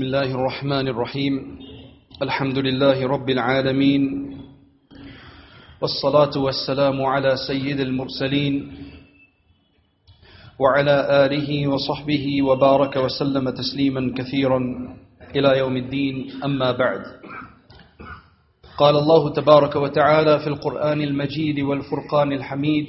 بسم الله الرحمن الرحيم. الحمد لله رب العالمين. والصلاة والسلام على سيد المرسلين وعلى آله وصحبه وبارك وسلم تسليما كثيرا إلى يوم الدين. أما بعد. قال الله تبارك وتعالى في القرآن المجيد والفرقان الحميد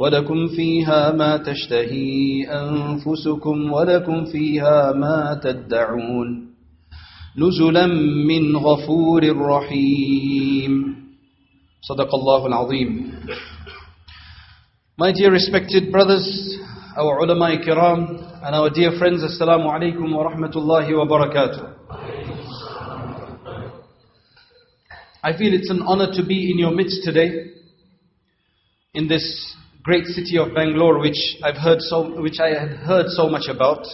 ولكم فيها ما تشتهي أنفسكم ولكم فيها ما تدعون نزلا من غفور رحيم صدق الله العظيم My dear respected brothers, our ulama kiram and our dear friends, assalamu alaikum wa rahmatullahi wa barakatuh. I feel it's an honor to be in your midst today in this great city of Bangalore, which I've heard so, which I had heard so much about,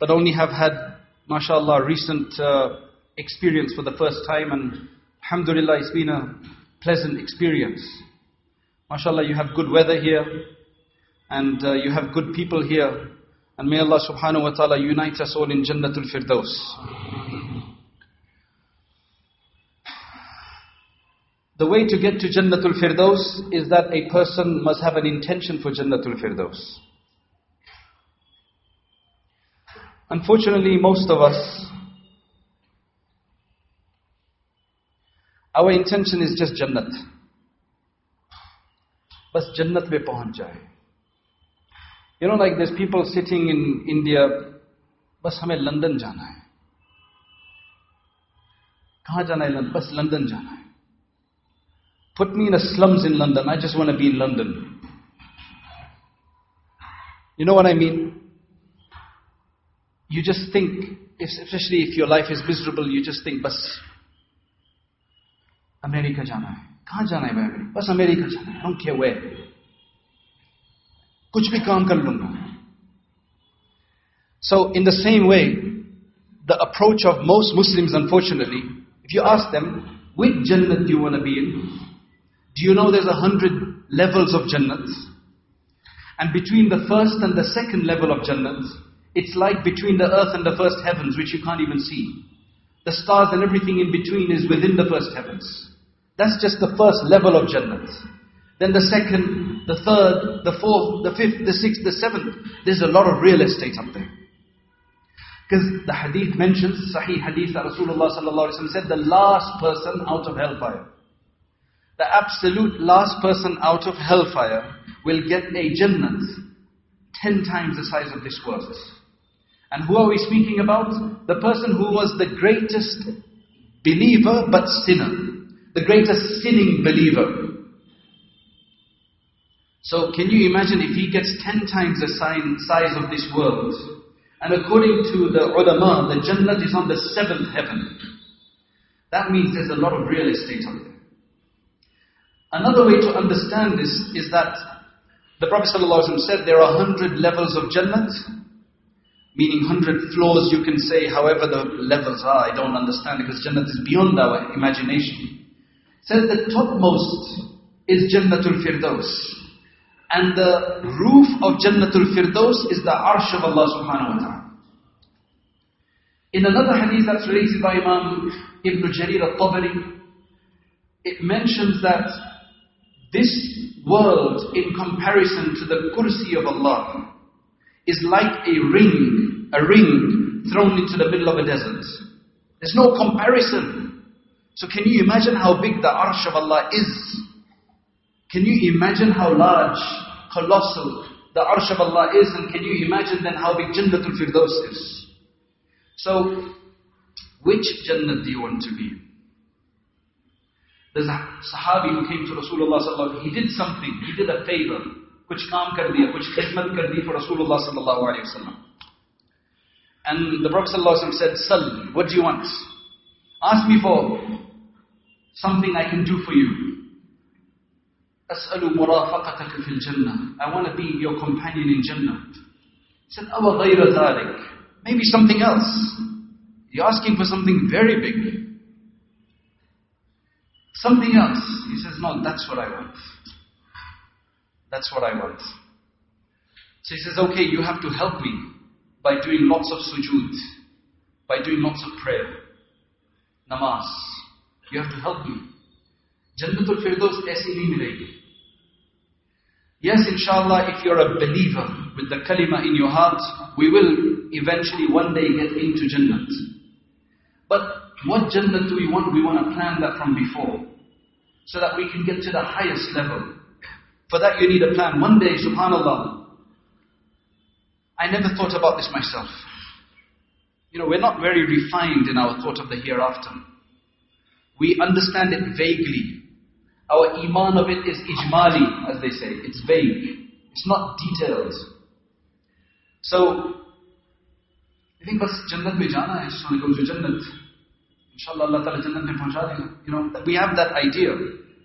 but only have had, mashallah, recent uh, experience for the first time, and alhamdulillah, it's been a pleasant experience. Mashallah, you have good weather here, and uh, you have good people here, and may Allah subhanahu wa ta'ala unite us all in Jannatul Firdaus. The way to get to Jannatul Firdaus is that a person must have an intention for Jannatul Firdaus. Unfortunately, most of us, our intention is just Jannat. Bas Jannat mein pahunch jaye. You know, like there's people sitting in India, bas hame London jana hai. कहाँ जाना है London बस London जाना है Put me in the slums in London. I just want to be in London. You know what I mean? You just think, especially if your life is miserable, you just think, bus, America jana hai. Kahan jana hai bhai America? America jana hai. I don't care where. Kuch bhi kaam kar lunga. So in the same way, the approach of most Muslims, unfortunately, if you ask them, which Jannat do you want to be in? Do you know there's a hundred levels of Jannat? And between the first and the second level of Jannat, it's like between the earth and the first heavens, which you can't even see. The stars and everything in between is within the first heavens. That's just the first level of Jannat. Then the second, the third, the fourth, the fifth, the sixth, the seventh. There's a lot of real estate up there. Because the hadith mentions, Sahih hadith that Rasulullah said, the last person out of hellfire the absolute last person out of hellfire will get a Jannat ten times the size of this world. And who are we speaking about? The person who was the greatest believer but sinner. The greatest sinning believer. So can you imagine if he gets ten times the size of this world? And according to the ulama, the Jannat is on the seventh heaven. That means there's a lot of real estate on there. Another way to understand this is that the Prophet ﷺ said there are hundred levels of Jannat, meaning hundred floors you can say however the levels are, I don't understand because Jannat is beyond our imagination. Says the topmost is Jannatul Firdaus. And the roof of Jannatul Firdaus is the Arsh of Allah subhanahu wa ta'ala. In another hadith that's related by Imam Ibn Jarir al-Tabari, it mentions that this world in comparison to the kursi of Allah is like a ring, a ring thrown into the middle of a desert. There's no comparison. So can you imagine how big the arsh of Allah is? Can you imagine how large, colossal the arsh of Allah is? And can you imagine then how big Jannatul Firdaus is? So, which Jannat do you want to be in? There's a Sahabi who came to Rasulullah sallallahu he did something, he did a favor. Kuch kaam kar diya, kuch khidmat kar di for Rasulullah sallallahu alayhi wasallam. And the Prophet sallallahu said, Sal, what do you want? Ask me for something I can do for you. أسأل مرافقتك في الجنة. I want to be your companion in Jannah. He said, أو غير ذلك. Maybe something else. You're asking for something very big. Something else. He says, No, that's what I want. That's what I want. So he says, Okay, you have to help me by doing lots of sujood, by doing lots of prayer, namaz. You have to help me. Jannatul Firdaus. Yes, inshallah, if you're a believer with the kalima in your heart, we will eventually one day get into Jannat. But what Jannat do we want? We want to plan that from before. So that we can get to the highest level. For that you need a plan. One day, subhanAllah, I never thought about this myself. You know, we're not very refined in our thought of the hereafter. We understand it vaguely. Our iman of it is ijmali, as they say. It's vague. It's not detailed. So, I think, bas jannat mein jana hai, just want to go to jannat. Inshallah, Allah Ta'ala Jannat mein pahuncha dega. You know, we have that idea.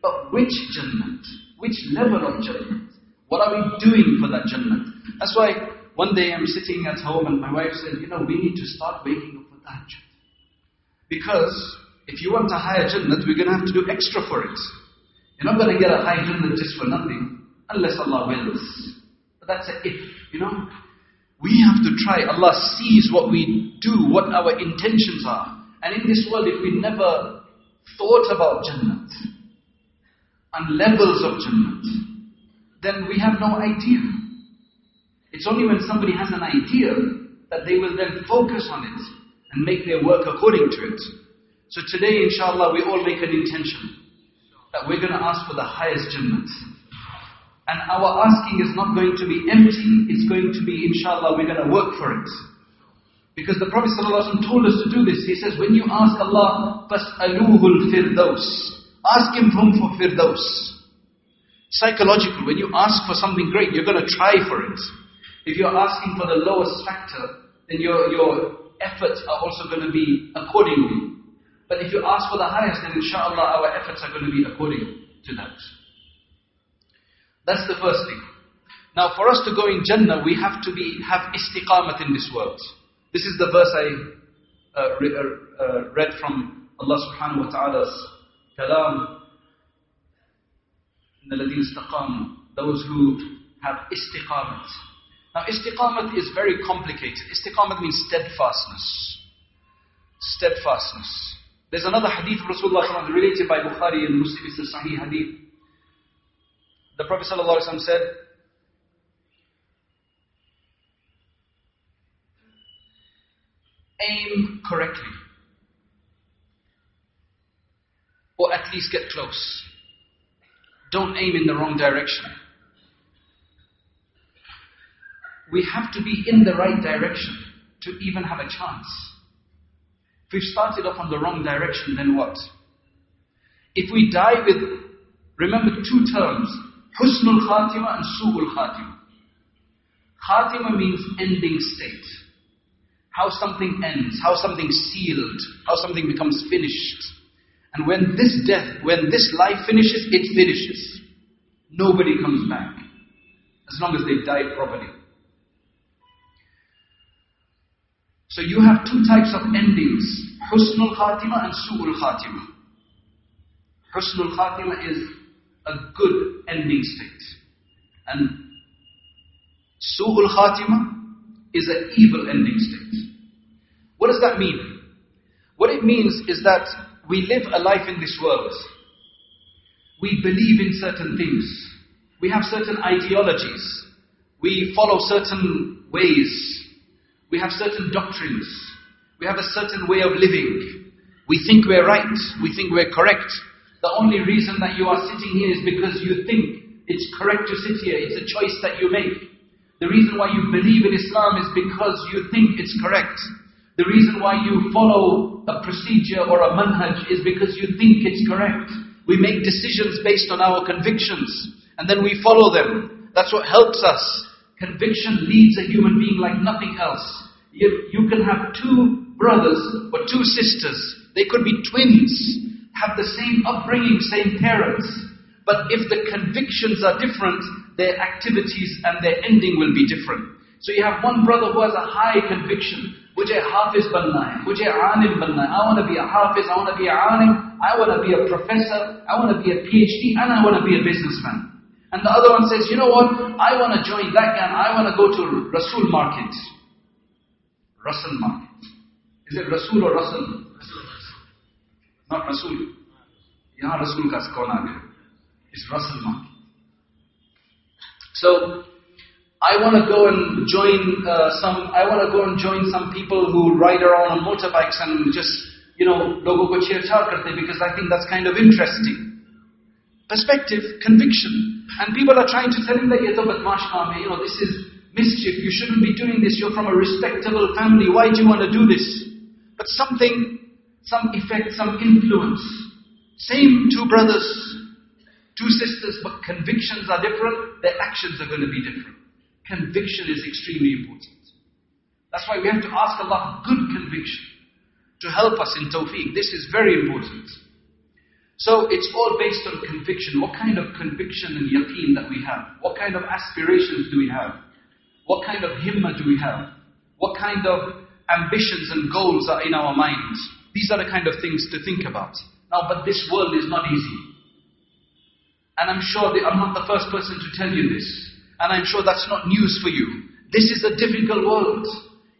But which Jannat? Which level of Jannat? What are we doing for that Jannat? That's why one day I'm sitting at home and my wife said, you know, we need to start waking up for tahajjud. Because if you want a higher Jannat, we're going to have to do extra for it. You're not going to get a high Jannat just for nothing, unless Allah wills. But that's a if, you know. We have to try. Allah sees what we do, what our intentions are. And in this world, if we never thought about Jannat and levels of Jannat, then we have no idea. It's only when somebody has an idea that they will then focus on it and make their work according to it. So today, inshallah, we all make an intention that we're going to ask for the highest Jannat. And our asking is not going to be empty, it's going to be, inshallah, we're going to work for it. Because the Prophet ﷺ told us to do this. He says, when you ask Allah, فَاسْأَلُوهُ الْفِرْدَوْسِ Ask Him from for Firdaus. Psychological, when you ask for something great, you're going to try for it. If you're asking for the lowest factor, then your, your efforts are also going to be accordingly. But if you ask for the highest, then inshallah our efforts are going to be according to that. That's the first thing. Now for us to go in Jannah, we have to be have istiqamat in this world. This is the verse I uh, re, uh, uh, read from Allah subhanahu wa ta'ala's kalam. Those who have istiqamat. Now istiqamat is very complicated. Istiqamat means steadfastness. Steadfastness. There's another hadith of Rasulullah related by Bukhari and Muslim. It's a Sahih hadith. The Prophet said, aim correctly. Or at least get close. Don't aim in the wrong direction. We have to be in the right direction to even have a chance. If we've started off on the wrong direction, then what? If we die with, remember two terms, husnul khatima and su'ul khatima. Khatima means ending state how something ends, how something's sealed, how something becomes finished. And when this death, when this life finishes, it finishes. Nobody comes back. As long as they died properly. So you have two types of endings. Husnul Khatima and Su'ul Khatima. Husnul Khatima is a good ending state. And Su'ul Khatima is an evil ending state. What does that mean? What it means is that we live a life in this world. We believe in certain things. We have certain ideologies. We follow certain ways. We have certain doctrines. We have a certain way of living. We think we're right. We think we're correct. The only reason that you are sitting here is because you think it's correct to sit here. It's a choice that you make. The reason why you believe in Islam is because you think it's correct. The reason why you follow a procedure or a manhaj is because you think it's correct. We make decisions based on our convictions and then we follow them. That's what helps us. Conviction leads a human being like nothing else. You, you can have two brothers or two sisters. They could be twins, have the same upbringing, same parents. But if the convictions are different, their activities and their ending will be different. So you have one brother who has a high conviction. Mujhe hafiz banna hai, mujhe alim banna hai. I want to be a hafiz, I want to be a alim, I want to be a professor, I want to be a PhD, and I want to be a businessman. And the other one says, you know what, I want to join that guy I want to go to Rasul market. Rasul market. Is it Rasul or Rasul? Not Rasul. Yahan Rasul ka kona gaya. गया? It's Rasul. So, I want to go and join uh, some, I want to go and join some people who ride around on motorbikes and just, you know, logo ko chirchar karte because I think that's kind of interesting. Perspective, conviction. And people are trying to tell him that, you know, this is mischief, you shouldn't be doing this, you're from a respectable family, why do you want to do this? But something, some effect, some influence. Same two brothers, two sisters, but convictions are different, their actions are going to be different. Conviction is extremely important. That's why we have to ask Allah good conviction to help us in tawfiq. This is very important. So it's all based on conviction. What kind of conviction and yaqeen that we have? What kind of aspirations do we have? What kind of himma do we have? What kind of ambitions and goals are in our minds? These are the kind of things to think about. Now, but this world is not easy. And I'm sure that I'm not the first person to tell you this. And I'm sure that's not news for you. This is a difficult world.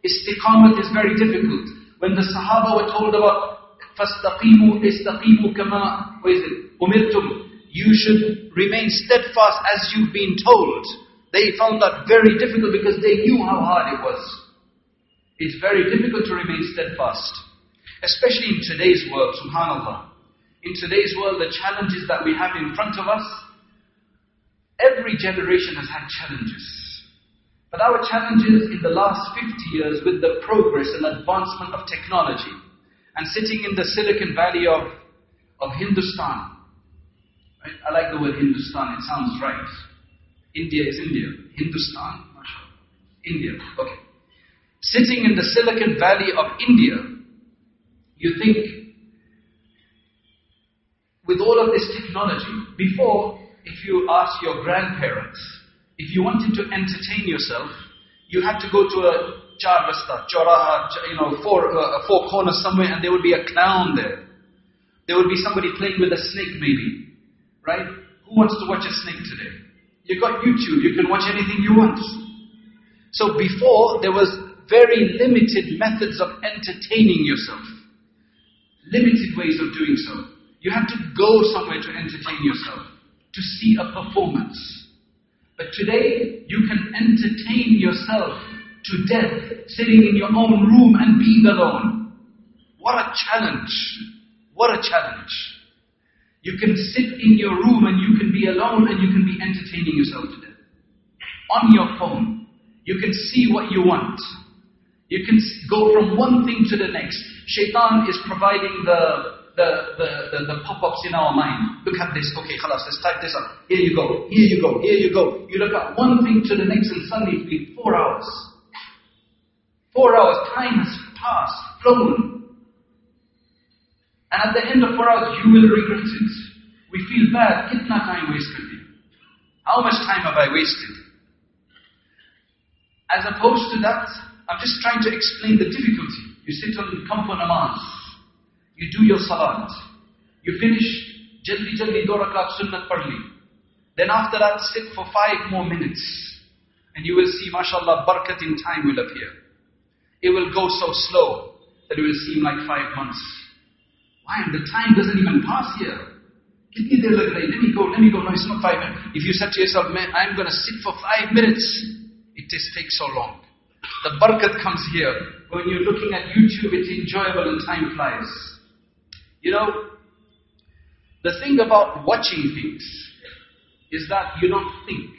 Istiqamat is very difficult. When the Sahaba were told about فَاسْتَقِيمُوا إِسْتَقِيمُوا كَمَا what is it? أُمِرْتُمْ You should remain steadfast as you've been told. They found that very difficult because they knew how hard it was. It's very difficult to remain steadfast. Especially in today's world, subhanAllah. In today's world, the challenges that we have in front of us Every generation has had challenges. But our challenges in the last 50 years with the progress and advancement of technology and sitting in the Silicon Valley of, of Hindustan. Right? I like the word Hindustan, it sounds right. India is India. Hindustan, India, okay. Sitting in the Silicon Valley of India, you think with all of this technology, before if you ask your grandparents, if you wanted to entertain yourself, you had to go to a char rasta, choraha, you know, four, uh, four corners somewhere, and there would be a clown there. There would be somebody playing with a snake, maybe. Right? Who wants to watch a snake today? You've got YouTube, you can watch anything you want. So before, there was very limited methods of entertaining yourself. Limited ways of doing so. You have to go somewhere to entertain yourself to see a performance. But today, you can entertain yourself to death sitting in your own room and being alone. What a challenge! What a challenge! You can sit in your room and you can be alone and you can be entertaining yourself to death. On your phone, you can see what you want. You can go from one thing to the next. Shaitan is providing the the, the, the, the pop-ups in our mind. Look at this, okay, khalas, let's type this up. Here you go, here you go, here you go. You look at one thing to the next and suddenly it's been four hours. Four hours, time has passed, flown. And at the end of four hours, you will regret it. We feel bad. Kitna time wasted. How much time have I wasted? As opposed to that, I'm just trying to explain the difficulty. You sit on Kampa Namaz. You do your salat. You finish Jaldi jaldi do sunnat padli. Then after that, sit for five more minutes. And you will see, mashallah, barakat in time will appear. It will go so slow that it will seem like five months. Why? The time doesn't even pass here. Let me go, let me go. No, it's not five minutes. If you said to yourself, man, I'm going to sit for five minutes, it just takes so long. The barakat comes here. When you're looking at YouTube, it's enjoyable and time flies. You know, the thing about watching things is that you don't think.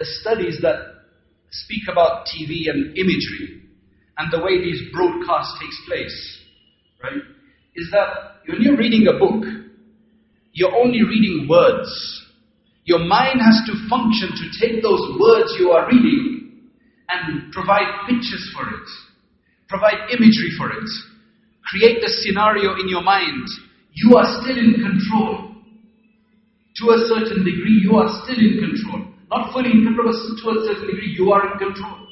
The studies that speak about TV and imagery and the way these broadcasts takes place, right, is that when you're reading a book, you're only reading words. Your mind has to function to take those words you are reading and provide pictures for it, provide imagery for it, create the scenario in your mind. You are still in control. To a certain degree, you are still in control. Not fully in control, but to a certain degree, you are in control.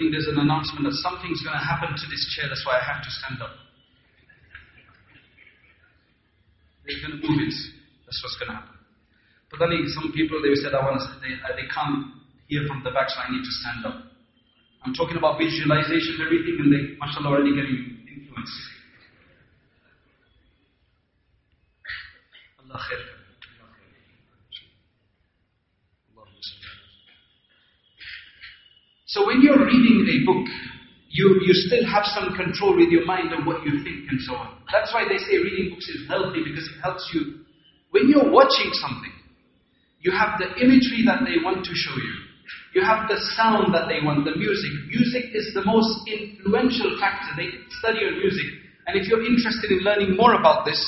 Think there's an announcement that something's going to happen to this chair, that's why I have to stand up. They're going to move it. That's what's going to happen. But then some people, they said, I want to, they, uh, they can't hear from the back, so I need to stand up. I'm talking about visualization, everything, and they, mashallah, already getting influenced. Allah khair. So when you're reading a book, you, you still have some control with your mind on what you think and so on. That's why they say reading books is healthy because it helps you. When you're watching something, you have the imagery that they want to show you. You have the sound that they want, the music. Music is the most influential factor. They study on music. And if you're interested in learning more about this,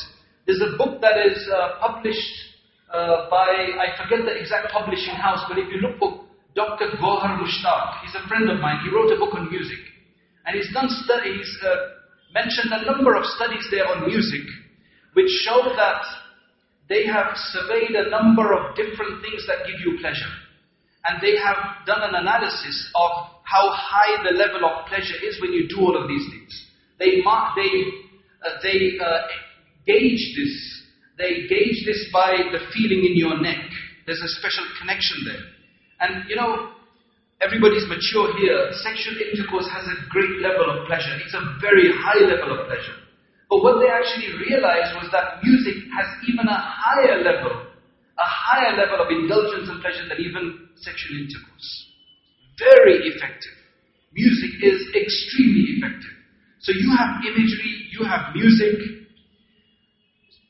there's a book that is uh, published uh, by, I forget the exact publishing house, but if you look for Dr. Gohar Mushtaq. He's a friend of mine. He wrote a book on music. And he's done studies, uh, mentioned a number of studies there on music, which show that they have surveyed a number of different things that give you pleasure. And they have done an analysis of how high the level of pleasure is when you do all of these things. They mark, they, uh, they uh, gauge this. They gauge this by the feeling in your neck. There's a special connection there. And you know, everybody's mature here. Sexual intercourse has a great level of pleasure. It's a very high level of pleasure. But what they actually realized was that music has even a higher level, a higher level of indulgence and pleasure than even sexual intercourse. Very effective. Music is extremely effective. So you have imagery, you have music,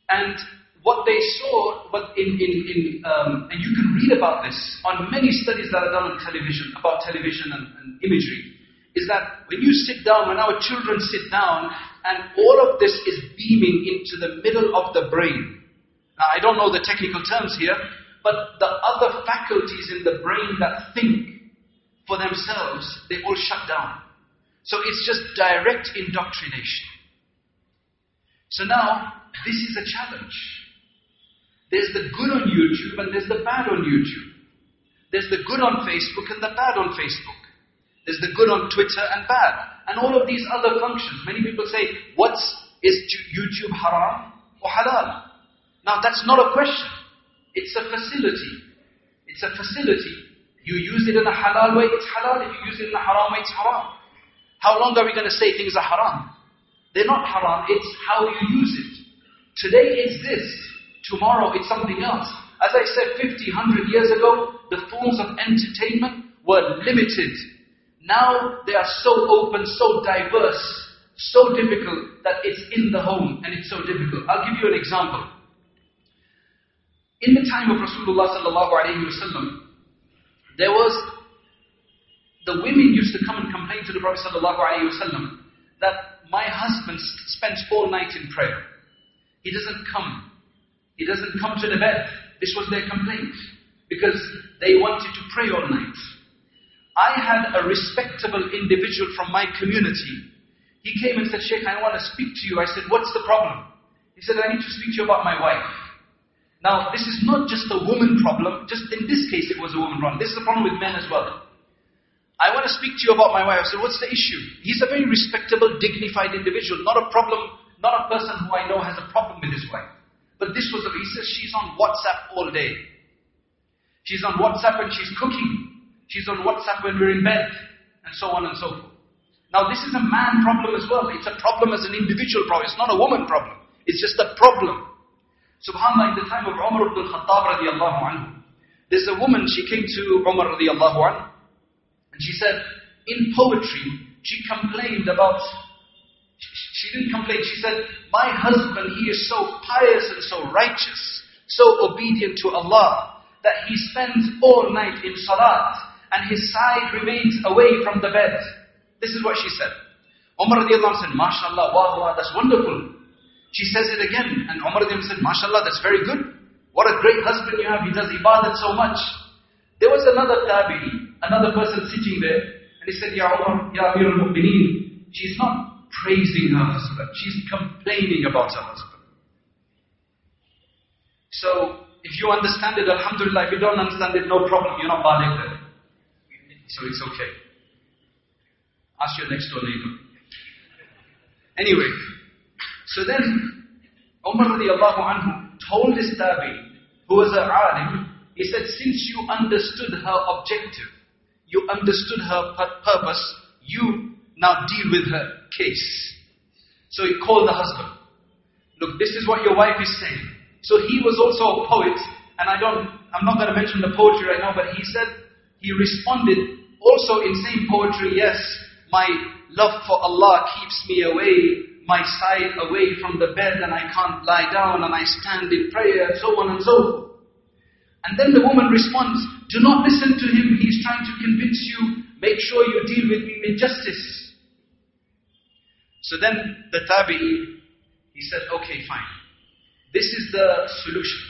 and what they saw, but in, in, in um, and you can read about this on many studies that are done on television, about television and, and imagery, is that when you sit down, when our children sit down, and all of this is beaming into the middle of the brain. Now, I don't know the technical terms here, but the other faculties in the brain that think for themselves, they all shut down. So it's just direct indoctrination. So now, this is a challenge. There's the good on YouTube and there's the bad on YouTube. There's the good on Facebook and the bad on Facebook. There's the good on Twitter and bad. And all of these other functions. Many people say, what's, is YouTube haram or halal? Now that's not a question. It's a facility. It's a facility. You use it in a halal way, it's halal. If you use it in a haram way, it's haram. How long are we going to say things are haram? They're not haram, it's how you use it. Today it's this, tomorrow it's something else. As I said 50, 100 years ago, the forms of entertainment were limited. Now they are so open, so diverse, so difficult that it's in the home and it's so difficult. I'll give you an example. In the time of Rasulullah sallallahu wasallam, there was the women used to come and complain to the Prophet sallallahu wasallam that my husband spends all night in prayer. He doesn't come. He doesn't come to the bed. This was their complaint because they wanted to pray all night. I had a respectable individual from my community. He came and said, Sheikh, I want to speak to you. I said, What's the problem? He said, I need to speak to you about my wife. Now, this is not just a woman problem, just in this case it was a woman problem. This is a problem with men as well. I want to speak to you about my wife. I said, what's the issue? He's a very respectable, dignified individual, not a problem, not a person who I know has a problem with his wife. But this was, he says she's on WhatsApp all day. She's on WhatsApp when she's cooking. She's on WhatsApp when we're in bed, and so on and so forth. Now, this is a man problem as well. It's a problem as an individual problem. It's not a woman problem. It's just a problem. Subhanallah, in the time of Umar ibn radiallahu anhu, there's a woman, she came to Umar anhu, and she said, in poetry, she complained about, she, didn't complain, she said, my husband, he is so pious and so righteous, so obedient to Allah, that he spends all night in salat, and his side remains away from the bed. This is what she said. Umar said, MashaAllah, wow, that's wonderful. She says it again, and Umar said, MashaAllah, that's very good. What a great husband you have, he does ibadat so much. There was another tabi'i, another person sitting there, and he said, Ya Umar, Ya Amir al-Mu'mineen, she's not praising her husband, she's complaining about her husband. So, if you understand it, Alhamdulillah, if you don't understand it, no problem, you're not baligh there. So it's okay. Ask your next door neighbor. Anyway, so then, Umar radiallahu anhu told this tabi, who was a alim, he said, since you understood her objective, you understood her purpose, you now deal with her case. So he called the husband. Look, this is what your wife is saying. So he was also a poet, and I don't, I'm not going to mention the poetry right now, but he said, he responded also in same poetry, yes, my love for Allah keeps me away my side away from the bed and I can't lie down and I stand in prayer and so on and so forth. And then the woman responds, Do not listen to him, he's trying to convince you, make sure you deal with me with justice. So then the tabi'i, he said, Okay, fine. This is the solution.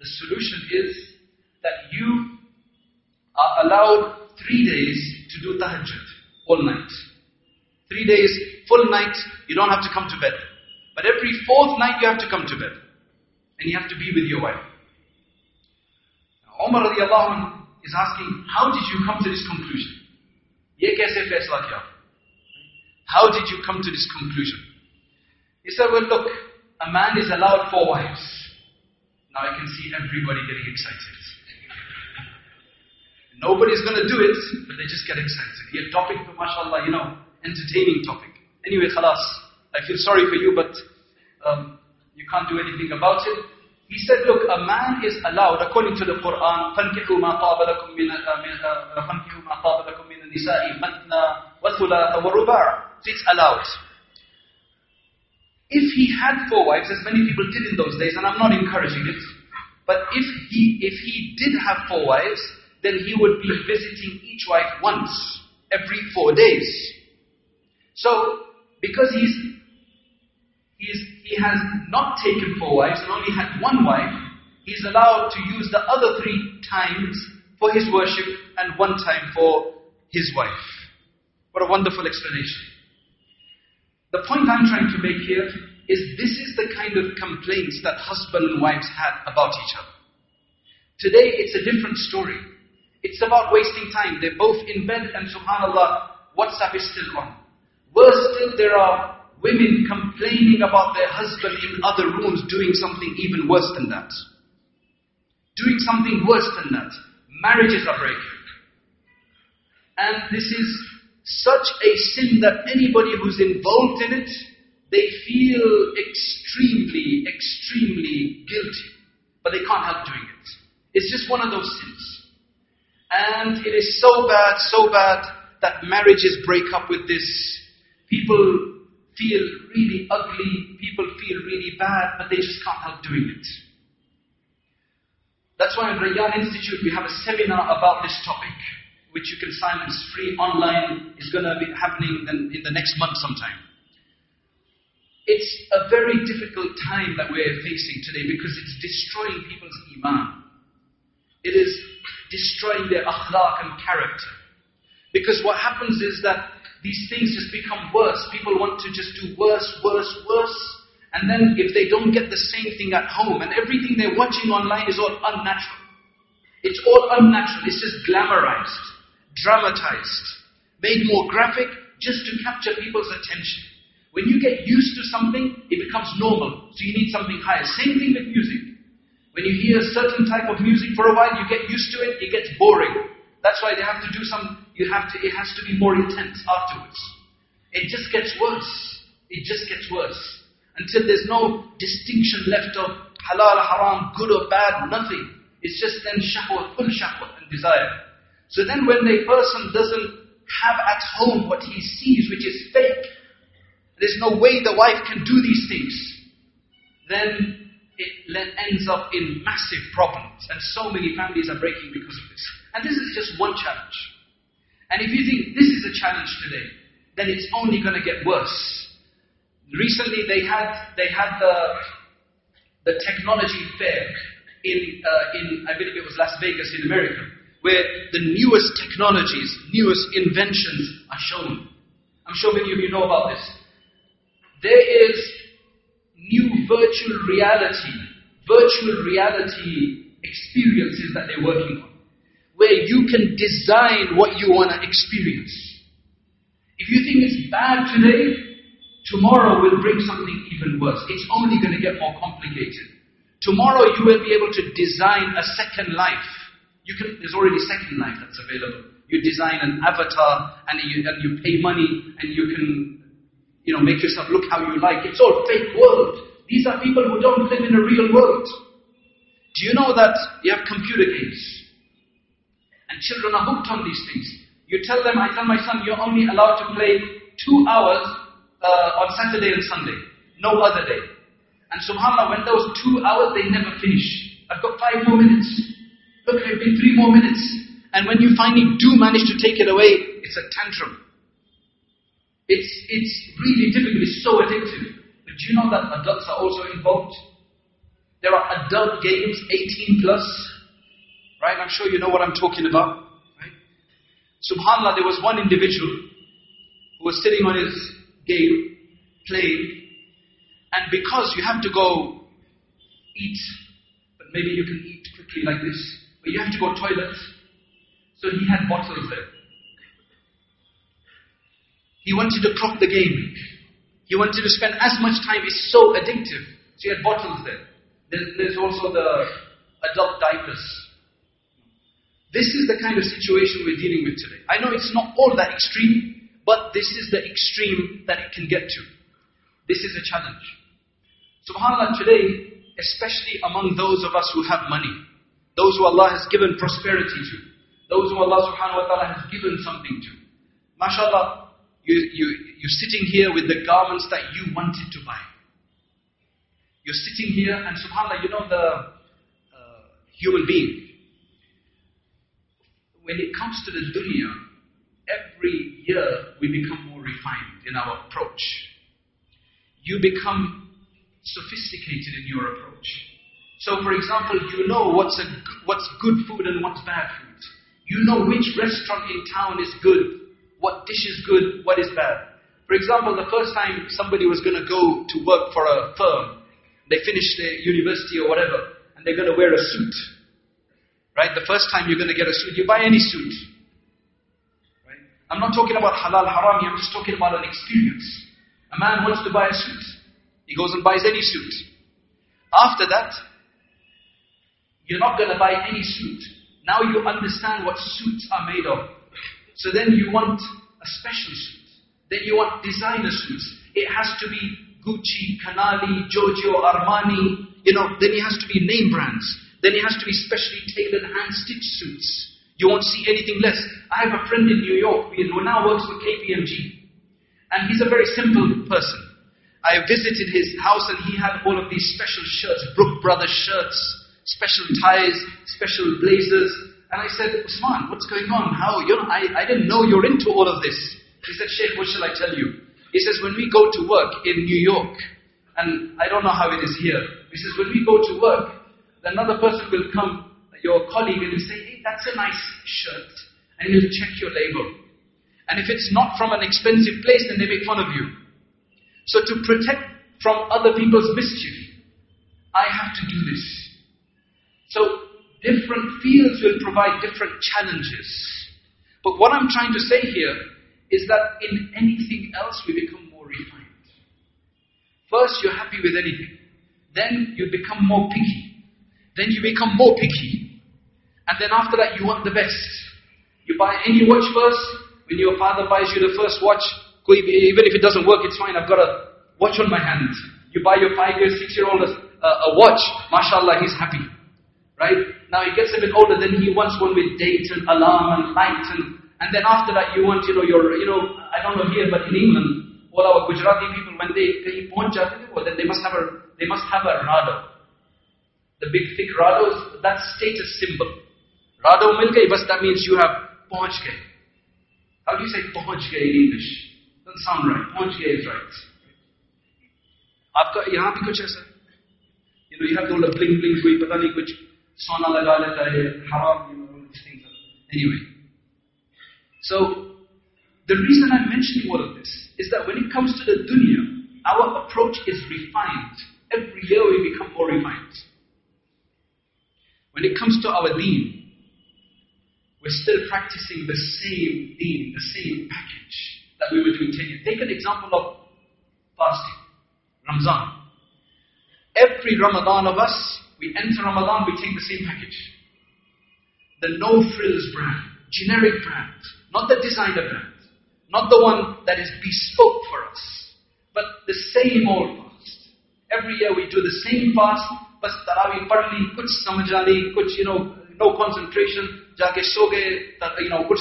The solution is that you are allowed three days to do tahajjud all night. Three days, full night, you don't have to come to bed. But every fourth night you have to come to bed. And you have to be with your wife. Now, Umar radiallahu anh is asking, how did you come to this conclusion? Kaise faisla kiya? How did you come to this conclusion? He said, well look, a man is allowed four wives. Now I can see everybody getting excited. Nobody's going to do it, but they just get excited. He topic to mashallah, you know, entertaining topic. Anyway, khalas. I feel sorry for you, but um, you can't do anything about it. He said, look, a man is allowed, according to the Quran, فَانْكِحُوا مَا طَابَ لَكُم مِّنَ فَانْكِحُوا مَا طَابَ لَكُم مِّنَ النِّسَاءِ مَثْنَى وَثُلَاثَ وَرُبَاعَ it's allowed. If he had four wives, as many people did in those days, and I'm not encouraging it, but if he, if he did have four wives, then he would be visiting each wife once every four days. So, because he's, he's, he has not taken four wives and only had one wife, he's allowed to use the other three times for his worship and one time for his wife. What a wonderful explanation. The point I'm trying to make here is this is the kind of complaints that husband and wives had about each other. Today it's a different story. It's about wasting time. They're both in bed and subhanAllah, WhatsApp is still on. Worse still, there are women complaining about their husband in other rooms doing something even worse than that. Doing something worse than that. Marriages are breaking. And this is such a sin that anybody who's involved in it they feel extremely, extremely guilty, but they can't help doing it. It's just one of those sins. And it is so bad, so bad that marriages break up with this. People feel really ugly, people feel really bad, but they just can't help doing it. That's why in Rayyan Institute we have a seminar about this topic, which you can sign it's free online, is going to be happening in, in the next month sometime. It's a very difficult time that we're facing today because it's destroying people's iman. It is destroying their akhlaq and character. Because what happens is that these things just become worse. People want to just do worse, worse, worse. And then if they don't get the same thing at home, and everything they're watching online is all unnatural. It's all unnatural. It's just glamorized, dramatized, made more graphic just to capture people's attention. When you get used to something, it becomes normal. So you need something higher. Same thing with music. When you hear a certain type of music for a while, you get used to it, it gets boring. That's why they have to do some, you have to, it has to be more intense afterwards. It just gets worse. It just gets worse. Until there's no distinction left of halal, haram, good or bad, nothing. It's just then shahwat, full shahwat and desire. So then when the person doesn't have at home what he sees, which is fake, there's no way the wife can do these things, then it ends up in massive problems. And so many families are breaking because of this. And this is just one challenge. And if you think this is a challenge today, then it's only going to get worse. Recently, they had they had the the technology fair in uh, in I believe it was Las Vegas in America, where the newest technologies, newest inventions are shown. I'm sure many of you know about this. There is new virtual reality, virtual reality experiences that they're working on where you can design what you want to experience. If you think it's bad today, tomorrow will bring something even worse. It's only going to get more complicated. Tomorrow you will be able to design a second life. You can, there's already second life that's available. You design an avatar and you, and you pay money and you can, you know, make yourself look how you like. It's all fake world. These are people who don't live in a real world. Do you know that you have computer games? And children are hooked on these things. You tell them, I tell my son, you're only allowed to play two hours uh, on Saturday and Sunday, no other day. And subhanAllah, when those two hours, they never finish. I've got five more minutes. Look, I've been three more minutes. And when you finally do manage to take it away, it's a tantrum. It's, it's really difficult, it's so addictive. But do you know that adults are also involved? There are adult games, 18 plus, Right? I'm sure you know what I'm talking about. Right? SubhanAllah, there was one individual who was sitting on his game, playing, and because you have to go eat, but maybe you can eat quickly like this, but you have to go toilet, so he had bottles there. He wanted to prop the game. He wanted to spend as much time. It's so addictive. So he had bottles there. There's, there's also the adult diapers. This is the kind of situation we're dealing with today. I know it's not all that extreme, but this is the extreme that it can get to. This is a challenge. SubhanAllah, today, especially among those of us who have money, those who Allah has given prosperity to, those who Allah subhanahu wa ta'ala has given something to. MashaAllah, you, you, you're sitting here with the garments that you wanted to buy. You're sitting here, and subhanAllah, you know the uh, human being when it comes to the dunya, every year we become more refined in our approach. You become sophisticated in your approach. So, for example, you know what's, a, what's good food and what's bad food. You know which restaurant in town is good, what dish is good, what is bad. For example, the first time somebody was going to go to work for a firm, they finished their university or whatever, and they're going to wear a suit. Right? The first time you're going to get a suit, you buy any suit. Right? I'm not talking about halal, haram, I'm just talking about an experience. A man wants to buy a suit. He goes and buys any suit. After that, you're not going to buy any suit. Now you understand what suits are made of. So then you want a special suit. Then you want designer suits. It has to be Gucci, Canali, Giorgio, Armani. You know, then it has to be name brands. Then it has to be specially tailored hand-stitched suits. You won't see anything less. I have a friend in New York who now works for KPMG. And he's a very simple person. I visited his house and he had all of these special shirts, Brook Brothers shirts, special ties, special blazers. And I said, Usman, what's going on? How? You know, I, I didn't know you're into all of this. He said, Sheikh, what shall I tell you? He says, when we go to work in New York, and I don't know how it is here, he says, when we go to work, another person will come, your colleague, and he'll say, hey, that's a nice shirt. And he'll check your label. And if it's not from an expensive place, then they make fun of you. So to protect from other people's mischief, I have to do this. Different fields will provide different challenges. But what I'm trying to say here is that in anything else we become more refined. First, you're happy with anything. Then you become more picky. Then you become more picky. And then after that, you want the best. You buy any watch first. When your father buys you the first watch, even if it doesn't work, it's fine. I've got a watch on my hand. You buy your five-year, six-year-old a, a watch. MashaAllah, he's happy. Right? Now he gets a bit older, then he wants one with date and alarm and light and and then after that, you want, you know, your, you know, I don't know here, but in England, all our Gujarati people, when they kahin pahunch jate then they must have a, they must have a rado. The big thick rados, that's status symbol. Rado mil gayi, bas that means you have pahunch gaye. How do you say pahunch gaye in English? Doesn't sound right. Pahunch gaye is right. आपका यहाँ भी कुछ ऐसा you know you have to hold a bling bling कोई पता नहीं कुछ सोना लगा लेता है haram you know all these things anyway so, the reason I'm mentioning all of this is that when it comes to the dunya, our approach is refined. Every year we become more refined. When it comes to our deen, we're still practicing the same deen, the same package that we were doing 10 years. Take an example of fasting, Ramzan. Every Ramadan of us, we enter Ramadan, we take the same package. The no frills brand, generic brand, not the designer brand. Not the one that is bespoke for us. But the same old fast. Every year we do the same fast. Bas tarawih pad li, kuch samajh kuch, you know, no concentration. Jaake so you know, kuch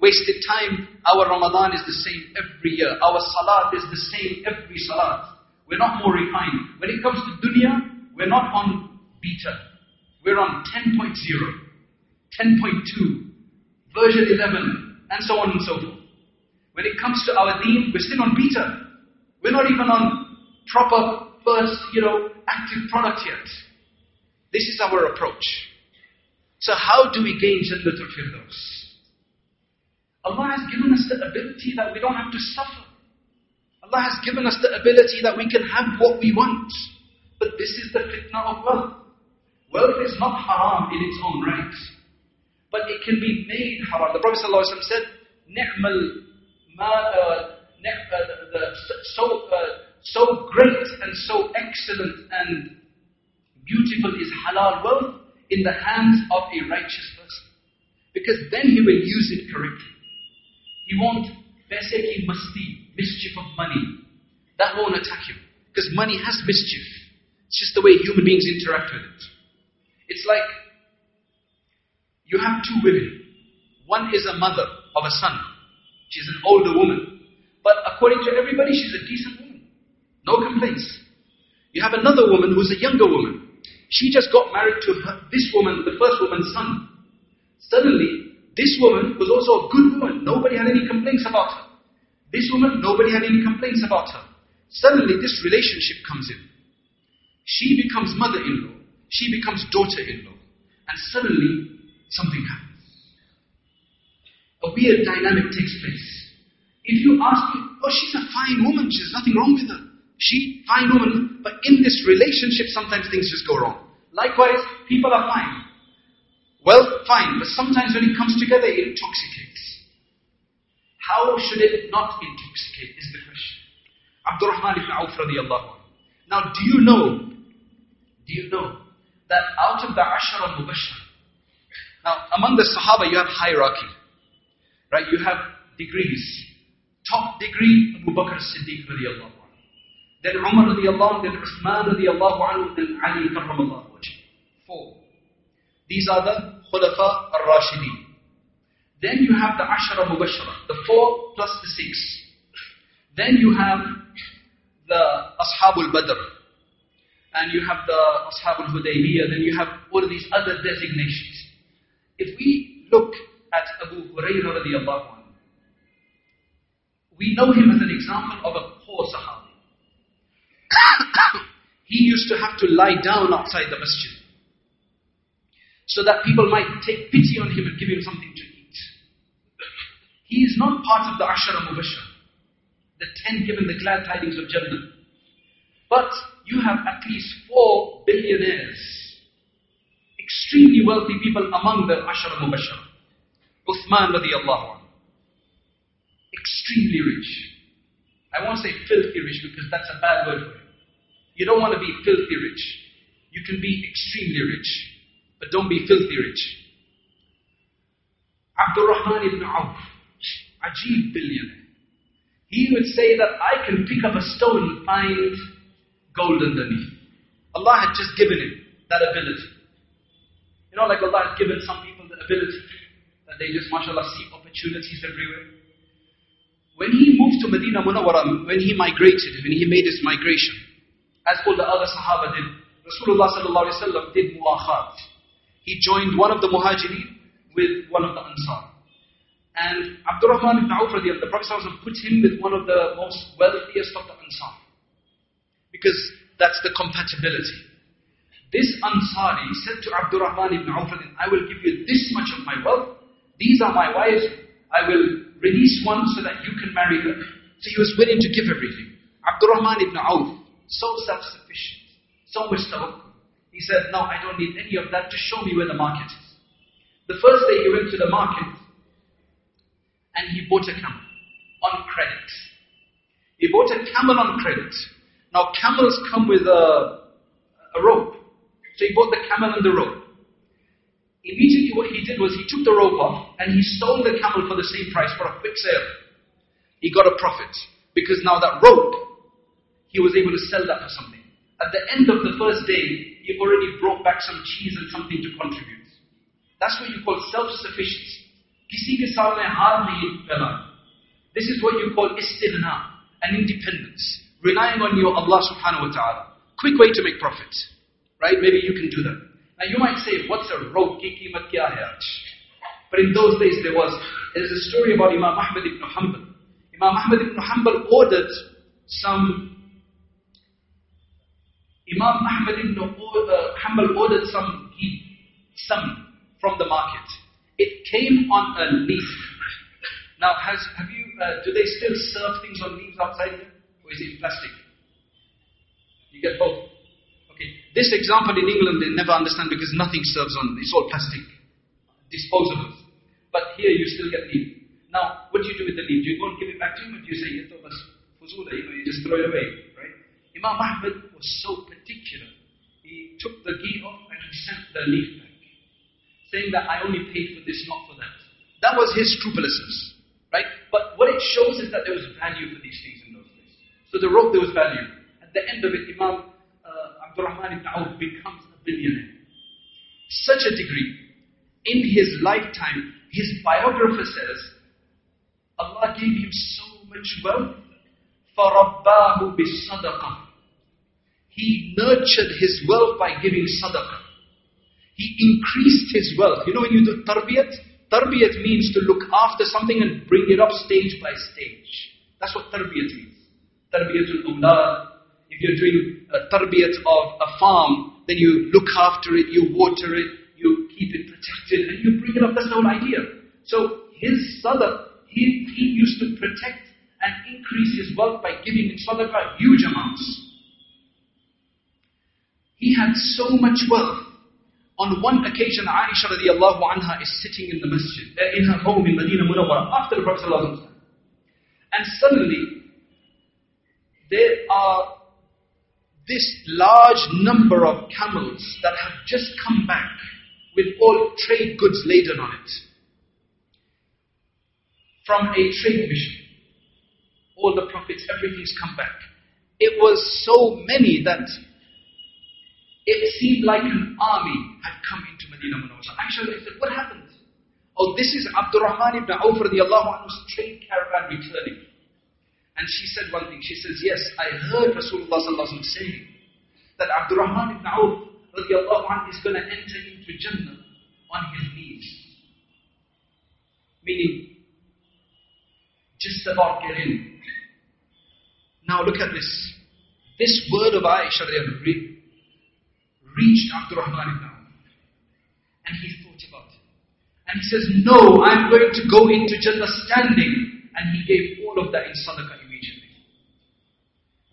wasted time. Our Ramadan is the same every year. Our salat is the same every salat. We're not more refined. When it comes to dunya, we're not on beta. We're on 10.0, 10.2, version 11, and so on and so forth. When it comes to our deen, we're still on beta. We're not even on proper first, you know, active product yet. This is our approach. So how do we gain Jannatul Firdaus? Allah has given us the ability that we don't have to suffer. Allah has given us the ability that we can have what we want. But this is the fitna of wealth. Wealth is not haram in its own right but it can be made haram. The Prophet ﷺ said, "Ni'mal ma, uh, the, so uh, so great and so excellent and beautiful is halal wealth in the hands of a righteous person, because then he will use it correctly. He won't paise ki masti, mischief of money. That won't attack him, because money has mischief. It's just the way human beings interact with it. It's like you have two women. One is a mother of a son. She's an older woman. But according to everybody, she's a decent woman. No complaints. You have another woman who's a younger woman. She just got married to her, this woman, the first woman's son. Suddenly, this woman was also a good woman. Nobody had any complaints about her. This woman, nobody had any complaints about her. Suddenly, this relationship comes in. She becomes mother in law. She becomes daughter in law. And suddenly, something happens. A weird dynamic takes place. If you ask me, oh, she's a fine woman, there's nothing wrong with her. She, fine woman, but in this relationship, sometimes things just go wrong. Likewise, people are fine. Well, fine, but sometimes when it comes together, it intoxicates. How should it not intoxicate is the question. Abdurrahman ibn Auf radiallahu Now, do you know, do you know that out of the Ashara Mubashar, now, among the Sahaba, you have hierarchy. Right? You have degrees. Top degree, Abu Bakr Siddiq radiallahu then Umar radiallahu anhu, then Uthman radiallahu anhu, then Ali karramallahu wajh. Four. These are the Khulafa al-Rashideen. Then you have the Ashara Mubashara, the four plus the six. Then you have the Ashabul Badr. And you have the Ashabul Hudaybiyah. Then you have all these other designations. If we look at Abu Hurairah radiallahu anhu, we know him as an example of a poor Sahabi. he used to have to lie down outside the masjid so that people might take pity on him and give him something to eat. He is not part of the Ashara Mubashar, the ten given the glad tidings of Jannah. But you have at least four billionaires, extremely wealthy people among the Ashara Mubashar. Uthman radiallahu extremely rich. I won't say filthy rich because that's a bad word for. You don't want to be filthy rich. You can be extremely rich, but don't be filthy rich. Abdul Rahman ibn Auf, Ajib billionaire. He would say that I can pick up a stone and find gold underneath. Allah had just given him that ability. You know, like Allah has given some people the ability that they just, mashallah, see opportunities everywhere. When he moved to Medina when he migrated, when he made his migration, as all the other Sahaba did, Rasulullah sallallahu did muakhat. He joined one of the Muhajirin with one of the Ansar. And Abdurrahman ibn Auf, the Prophet put him with one of the most wealthiest of the Ansar. Because that's the compatibility. This Ansari said to Abdurrahman ibn Auf, I will give you this much of my wealth. These are my wives. I will release one so that you can marry her. So he was willing to give everything. Abdurrahman ibn Auf, so self-sufficient, so much tawakkul. He said, no, I don't need any of that. Just show me where the market is. The first day he went to the market and he bought a camel on credit. He bought a camel on credit. Now camels come with a, a rope. So he bought the camel and the rope. Immediately what he did was he took the rope off and he sold the camel for the same price for a quick sale. He got a profit because now that rope, he was able to sell that for something. At the end of the first day, he already brought back some cheese and something to contribute. That's what you call self-sufficiency. This is what you call istighna an independence relying on your Allah subhanahu wa ta'ala. Quick way to make profit. Right? Maybe you can do that. Now you might say, what's a rope? Ki kya hai aaj? But in those days there was, there's a story about Imam Ahmad ibn Hanbal. Imam Ahmad ibn Hanbal ordered some, Imam Ahmad ibn uh, Hanbal ordered some ghee, some from the market. It came on a leaf. Now, has, have you, uh, do they still serve things on leaves outside Or is it plastic? You get both. Okay. This example in England they never understand because nothing serves on, it's all plastic. Disposables. But here you still get leaf. Now, what do you do with the leaf? Do you go and give it back to him or do you say, you know, you just throw it away, right? Imam Ahmad was so particular. He took the ghee off and he sent the leaf back saying that I only paid for this, not for that. That was his scrupulousness, right? But what it shows is that there was value for these things in those. So the rope, there was value. At the end of it, Imam uh, Abdurrahman ibn Auf becomes a billionaire. Such a degree. In his lifetime, his biographer says, Allah gave him so much wealth, فَرَبَّاهُ بِالصَّدَقَةِ He nurtured his wealth by giving sadaqah. He increased his wealth. You know when you do tarbiyat? Tarbiyat means to look after something and bring it up stage by stage. That's what tarbiyat means. Tarbiyatul awlad. If you're doing a tarbiyat of a farm, then you look after it, you water it, you keep it protected, and you bring it up. That's the whole idea. So his sadaq, he, he used to protect and increase his wealth by giving in sadaqah huge amounts. He had so much wealth on one occasion, Aisha radiallahu anha is sitting in the masjid, uh, in her home in Medina Munawwara, after the Prophet And suddenly, there are this large number of camels that have just come back with all trade goods laden on it. From a trade mission. All the prophets, everything's come back. it was so many that it seemed like an army had come into Medina Munawwara. So Aisha said, what happened? Oh, this is Abdurrahman ibn Auf radiallahu anhu's trade caravan returning. And she said one thing. She says, yes, I heard Rasulullah saying that Abdurrahman ibn Auf anhu is going to enter into Jannah on his knees. Meaning, just about get in. Now look at this. This word of Aisha re- reached Abdurrahman ibn Auf. And he thought about it. And he says, No, I'm going to go into Jannah standing. And he gave all of that in sadaqah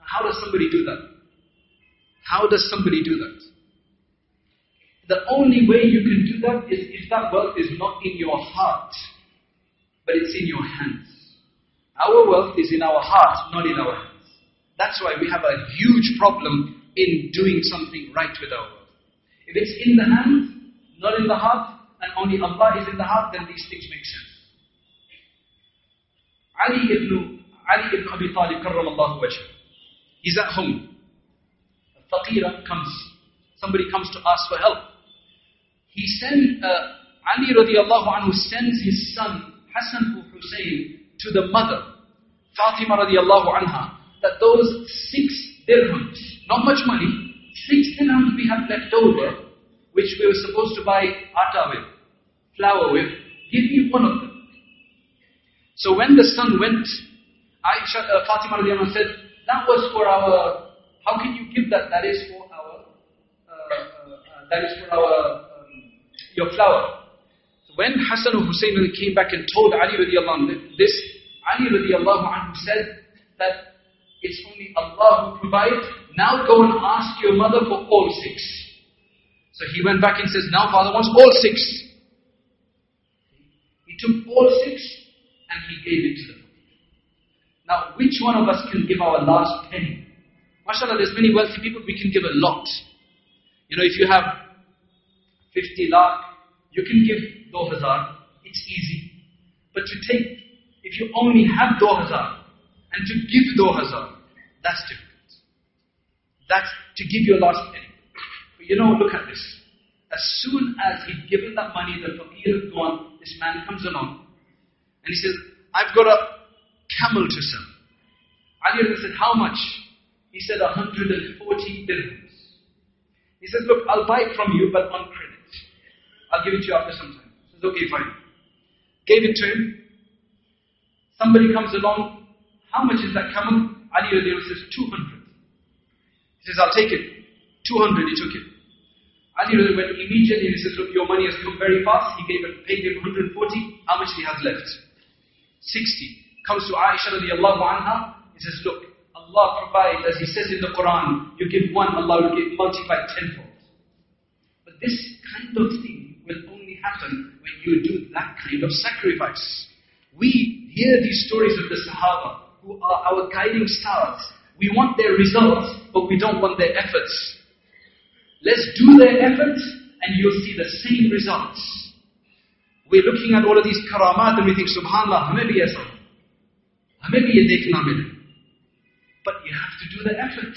how does somebody do that? How does somebody do that? The only way you can do that is if that wealth is not in your heart, but it's in your hands. Our wealth is in our heart, not in our hands. That's why we have a huge problem in doing something right with our wealth. If it's in the hands, not in the heart, and only Allah is in the heart, then these things make sense. Ali ibn, Ali ibn Abi Talib, karramallahu wajh. He's at home. A faqira comes. Somebody comes to ask for help he sent, uh, Ali radiallahu anhu sends his son, Hassan or Hussein, to the mother, Fatima radiallahu anha, that those six dirhams, not much money, six dirhams we have left over, which we were supposed to buy atta with, flour with, give me one of them. So when the son went, Aisha, uh, Fatima radiallahu anha said, that was for our, how can you give that? That is for our, uh, uh, uh that is for our your flour. So when Hassan or Hussein came back and told Ali radiallahu this, Ali radiallahu anhu said that it's only Allah who provides. Now go and ask your mother for all six. So he went back and says, now father wants all six. He took all six and he gave it to them. Now, which one of us can give our last penny? MashaAllah, there's many wealthy people, we can give a lot. You know, if you have 50 lakh, you can give 2000, it's easy. But to take, if you only have 2000 and to give 2000, that's difficult. That's to give your last penny. But you know, look at this. As soon as he'd given that money, the fakir had gone, this man comes along and he says, I've got a camel to sell. Ali said, How much? He said, 140 dirhams. He says, Look, I'll buy it from you, but on credit. I'll give it to you after some time. He says, okay, fine. Gave it to him. Somebody comes along. How much is that camel? Ali says, 200. He says, I'll take it. 200, he took it. Ali went immediately and he says, look, your money has come very fast. He gave it, paid him 140. How much he has left? 60 comes to Aisha radiallahu anha, he says, look, Allah provides, as he says in the Quran, you give one, Allah will give multiplied tenfold. But this kind of thing will only happen when you do that kind of sacrifice. We hear these stories of the Sahaba, who are our guiding stars. We want their results, but we don't want their efforts. Let's do their efforts, and you'll see the same results. We're looking at all of these karamat, and we think, subhanAllah, maybe yes, हमें भी ये देखना मिले But you have to do the effort.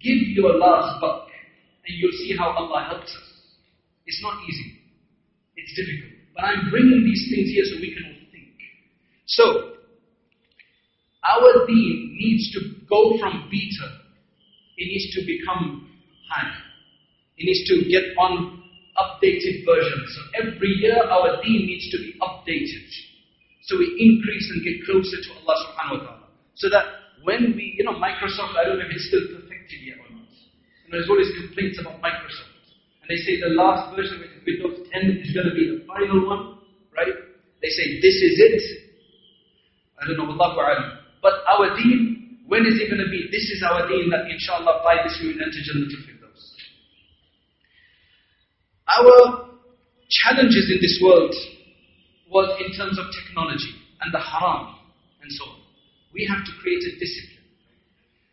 Give your last buck and you'll see how Allah helps us. It's not easy. It's difficult. But I'm bringing these things here so we can all think. So, our deen needs to go from beta. It needs to become high. It needs to get on updated versions. So every year our deen needs to be updated. So we increase and get closer to Allah subhanahu wa ta'ala. So that when we, you know, Microsoft, I don't know if it's still perfected yet or not. Know, there's always complaints about Microsoft. And they say the last version, is Windows 10, is going to be the final one, right? They say this is it. I don't know, Allahu Alam. But our deen, when is it going to be? This is our deen that inshallah by this we will enter Jannah Firdaus. Our challenges in this world was in terms of technology and the haram and so on. We have to create a discipline.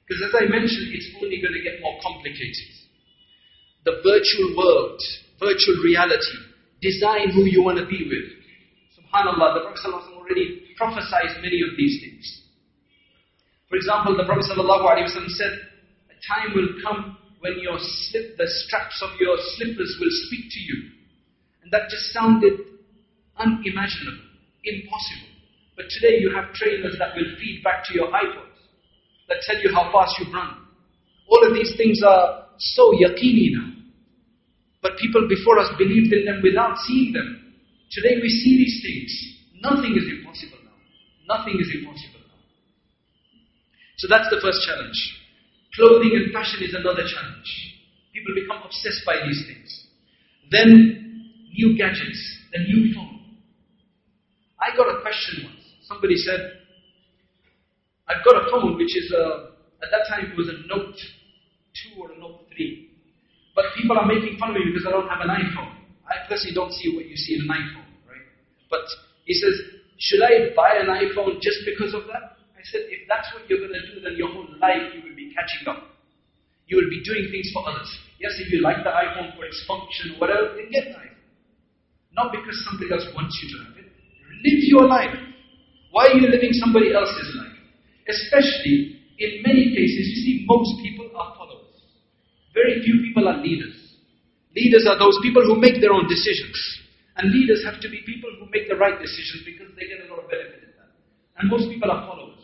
Because as I mentioned, it's only going to get more complicated the virtual world, virtual reality. Design who you want to be with. Subhanallah, the Prophet already prophesied many of these things. For example, the Prophet said "A time will come when your slip, the straps of your slippers will speak to you. And that just sounded unimaginable, impossible. But today you have trainers that will feed back to your iPods, that tell you how fast you've run. All of these things are so yaqeeni now. But people before us believed in them without seeing them. Today we see these things. Nothing is impossible now. Nothing is impossible now. So that's the first challenge. Clothing and fashion is another challenge. People become obsessed by these things. Then, new gadgets, the new phone. I got a question once. Somebody said, I've got a phone which is a, at that time it was a Note 2 or a Note 3. But people are making fun of me because I don't have an iPhone. I personally don't see what you see in an iPhone, right? But he says, should I buy an iPhone just because of that? I said, if that's what you're going to do, then your whole life you will be catching up. You will be doing things for others. Yes, if you like the iPhone for its function or whatever, then get the iPhone. Not because somebody else wants you to have it. Live your life. Why are you living somebody else's life? Especially, in many cases, you see, most people are followers. Very few people are leaders. Leaders are those people who make their own decisions. And leaders have to be people who make the right decisions because they get a lot of benefit in that. And most people are followers.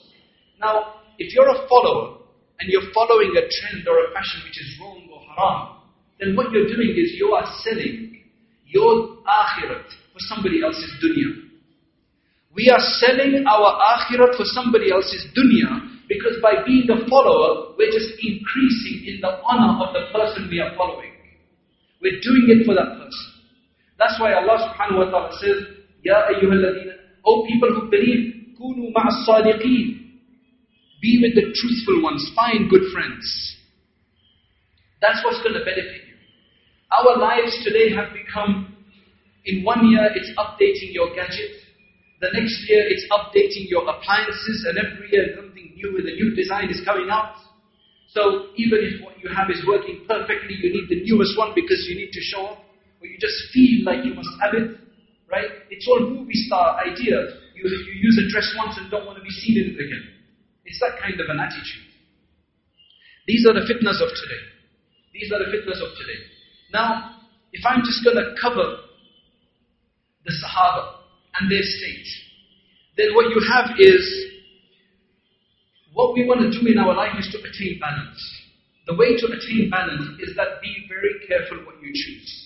Now, if you're a follower and you're following a trend or a fashion which is wrong or haram, then what you're doing is you are selling your akhirat for somebody else's dunya. We are selling our akhirat for somebody else's dunya because by being a follower, we're just increasing in the honor of the person we are following. We're doing it for that person. That's why Allah subhanahu wa ta'ala says, Ya ayyuhalladina, O people who believe, kunu ma'as sadiqeen. Be with the truthful ones. Find good friends. That's what's going to benefit you. Our lives today have become, in one year, it's updating your gadget. The next year, it's updating your appliances. And every year, something new with a new design is coming out. So even if what you have is working perfectly, you need the newest one because you need to show off. Or you just feel like you must have it. Right? It's all movie star idea. You, you use a dress once and don't want to be seen in it again. It's that kind of an attitude. These are the fitnas of today. These are the fitnas of today. Now, if I'm just going to cover the Sahaba and their state, then what you have is what we want to do in our life is to attain balance. The way to attain balance is that be very careful what you choose.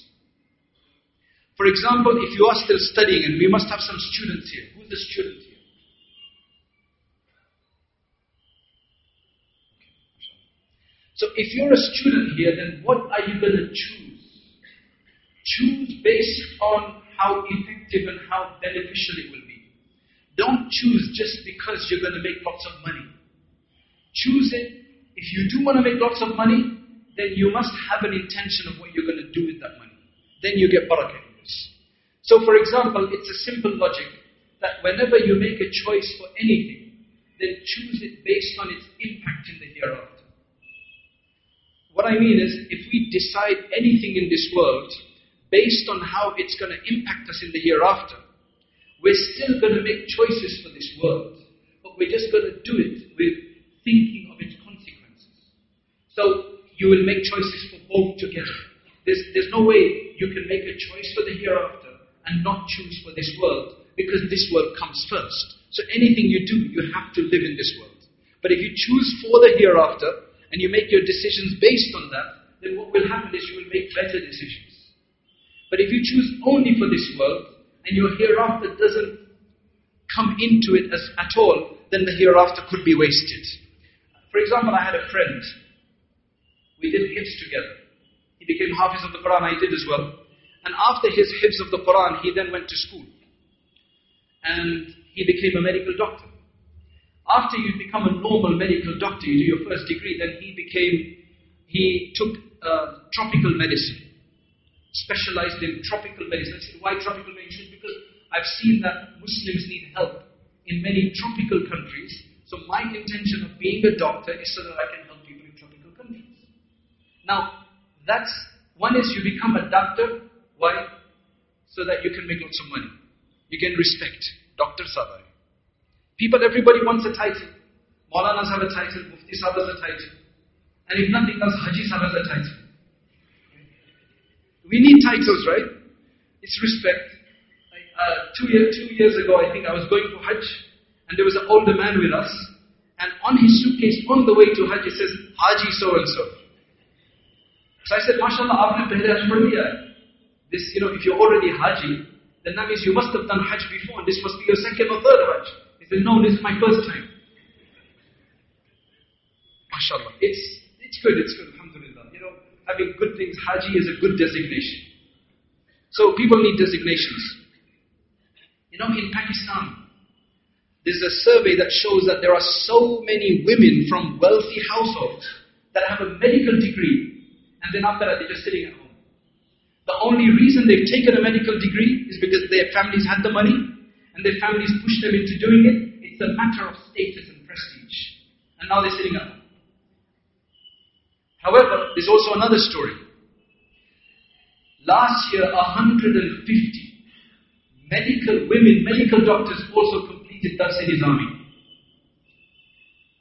For example, if you are still studying, and we must have some students here. Who's the student here? So if you're a student here, then what are you going to choose? Choose based on how effective and how beneficial it will be. Don't choose just because you're going to make lots of money. Choose it. If you do want to make lots of money, then you must have an intention of what you're going to do with that money. Then you get barakah this. So for example, it's a simple logic that whenever you make a choice for anything, then choose it based on its impact in the hereafter. What I mean is, if we decide anything in this world based on how it's going to impact us in the hereafter, we're still going to make choices for this world, but we're just going to do it with thinking of its consequences. So you will make choices for both together. There's, there's no way you can make a choice for the hereafter and not choose for this world because this world comes first. So anything you do, you have to live in this world. But if you choose for the hereafter, and you make your decisions based on that, then what will happen is you will make better decisions. But if you choose only for this world, and your hereafter doesn't come into it as, at all, then the hereafter could be wasted. For example, I had a friend. We did hifz together. He became Hafiz of the Quran, I did as well. And after his hifz of the Quran, he then went to school. And he became a medical doctor. After you become a normal medical doctor, you do your first degree, then he became, he took uh, tropical medicine, specialized in tropical medicine. I said, why tropical medicine? Because I've seen that Muslims need help in many tropical countries. So my intention of being a doctor is so that I can help people in tropical countries. Now, that's, one is you become a doctor. Why? So that you can make lots of money. You gain respect. Dr. Sabai. People, everybody wants a title. Maulanas have a title, Mufti Sahib has a title. And if nothing else, Haji Sahib has a title. We need titles, right? It's respect. Uh, two, year, two years ago, I think I was going to Hajj, and there was an older man with us, and on his suitcase, on the way to Hajj, it says, Haji so and so. So I said, MashaAllah, aapne pehle Hajj pad liya This, you know, if you're already Haji, then that means you must have done Hajj before, and this must be your second or third Hajj. He said, no, this is my first time. MashaAllah. It's, it's good, it's good, having good things, Haji is a good designation. So people need designations. You know, in Pakistan, there's a survey that shows that there are so many women from wealthy households that have a medical degree, and then after that they're just sitting at home. The only reason they've taken a medical degree is because their families had the money, and their families pushed them into doing it. It's a matter of status and prestige. And now they're sitting at home. However, there's also another story. Last year, 150 medical women, medical doctors also completed Dars-e-Nizami.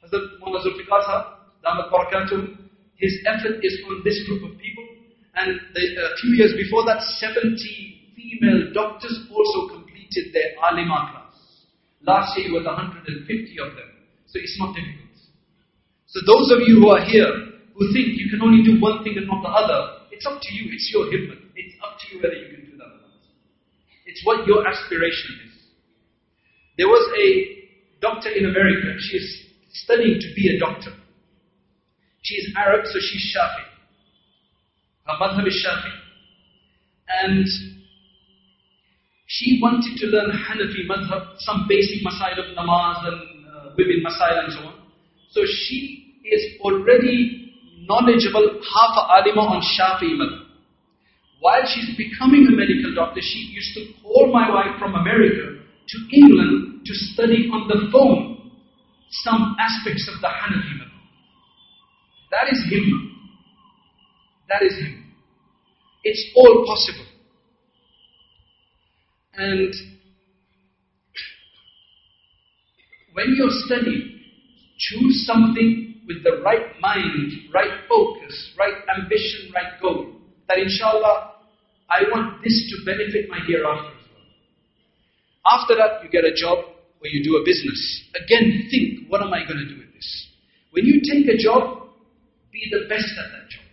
Hazrat his effort is on this group of people. And a few years before that, 70 female doctors also completed their alima class. Last year it was 150 of them. So it's not difficult. So those of you who are here, who think you can only do one thing and not the other, it's up to you. It's your himmat. It's up to you whether you can do that or not. It's what your aspiration is. There was a doctor in America. She is studying to be a doctor. She is Arab, so she's Shafi. Her madhab is Shafi. And she wanted to learn Hanafi madhab, some basic masail of namaz and uh, women masail and so on. So she is already knowledgeable, half alima on Shafi madhab while she's becoming a medical doctor, she used to call my wife from America to England to study on the phone some aspects of the Hanafi madhab. That is him. That is him. It's all possible. And when you're studying, choose something with the right mind, right focus, right ambition, right goal that inshallah, I want this to benefit my hereafter as well. After that, you get a job or you do a business. Again, think, what am I going to do with this? When you take a job, be the best at that job.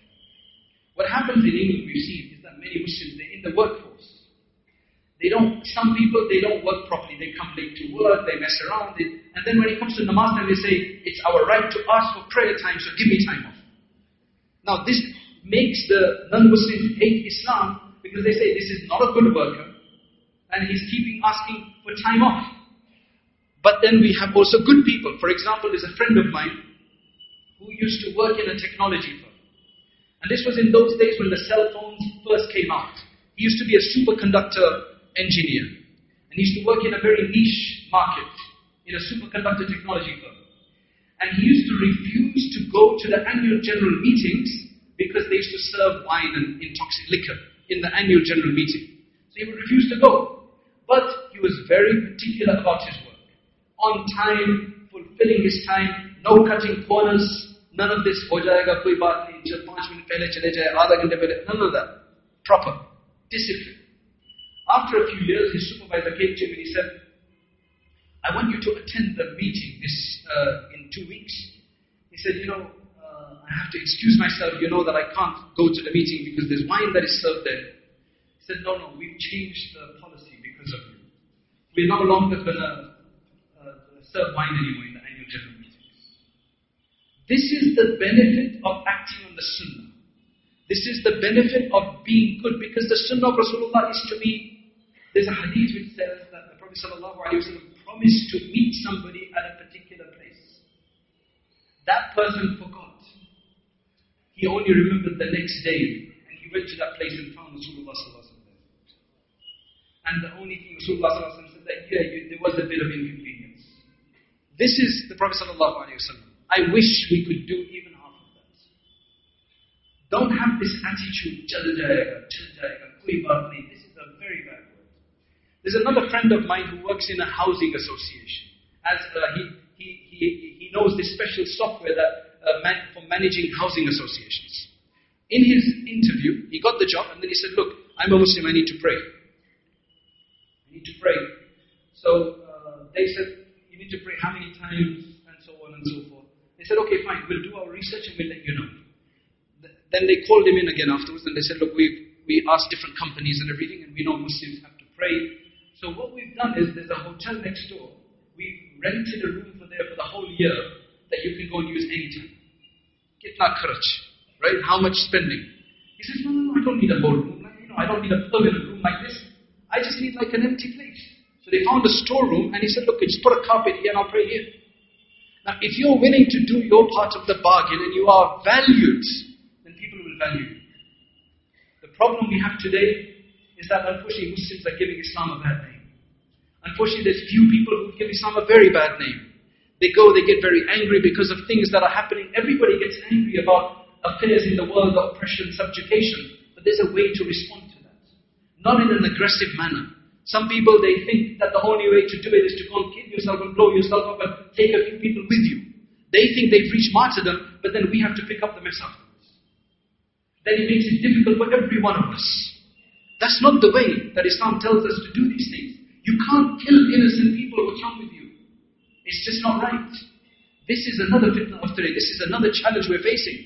What happens in England, we've seen, is that many Muslims, they're in the workforce. They don't, some people, they don't work properly. They come late to work, they mess around. They, and then when it comes to namaz time, they say, it's our right to ask for prayer time, so give me time off. Now this makes the non-Muslims hate Islam because they say this is not a good worker and he's keeping asking for time off. But then we have also good people. For example, there's a friend of mine who used to work in a technology firm. And this was in those days when the cell phones first came out. He used to be a superconductor engineer. And he used to work in a very niche market in a superconductor technology firm. And he used to refuse to go to the annual general meetings because they used to serve wine and intoxicating liquor in the annual general meeting. So he would refuse to go. But he was very particular about his work. On time, fulfilling his time, no cutting corners, none of this, jayega, koi baat minute pehle chale jaye, none of that. Proper. Discipline. After a few years, his supervisor came to him and he said, I want you to attend the meeting this uh, in two weeks. He said, you know, I have to excuse myself, you know that I can't go to the meeting because there's wine that is served there. He said, no, no, we've changed the policy because of you. We're no longer going to uh, serve wine anymore in the annual general meetings. This is the benefit of acting on the sunnah. This is the benefit of being good because the sunnah of Rasulullah is to be, there's a hadith which says that the Prophet ﷺ promised to meet somebody at a particular place. That person forgot. He only remembered the next day, and he went to that place and found Rasulullah And the only thing Rasulullah said that, yeah, you, there was a bit of inconvenience. This is the Prophet I wish we could do even half of that. Don't have this attitude. This is a very bad word. There's another friend of mine who works in a housing association. As uh, he, he, he, he knows this special software that uh, man, for managing housing associations. In his interview, he got the job and then he said, Look, I'm a Muslim, I need to pray. I need to pray. So uh, they said, You need to pray how many times and so on and so forth. They said, Okay, fine, we'll do our research and we'll let you know. Th- Then they called him in again afterwards and they said, Look, we we asked different companies and everything, and we know Muslims have to pray. So what we've done is there's a hotel next door. We rented a room for there for the whole year that you can go and use anytime. Kitna kharch, right? How much spending? He says, no, no, no, I don't need a whole room. You know, I don't need a permanent room like this. I just need like an empty place. So they found a storeroom, and he said, look, just put a carpet here and I'll pray here. Now, if you're willing to do your part of the bargain and you are valued, then people will value you. The problem we have today is that unfortunately Muslims are giving Islam a bad name. Unfortunately, there's few people who give Islam a very bad name. They go, they get very angry because of things that are happening. Everybody gets angry about affairs in the world, of oppression, subjugation. But there's a way to respond to that. Not in an aggressive manner. Some people, they think that the only way to do it is to go and kill yourself and blow yourself up and take a few people with you. They think they've reached martyrdom, but then we have to pick up the mess afterwards. Then it makes it difficult for every one of us. That's not the way that Islam tells us to do these things. You can't kill innocent people. What's wrong with you? It's just not right. This is another fitna of today. This is another challenge we're facing.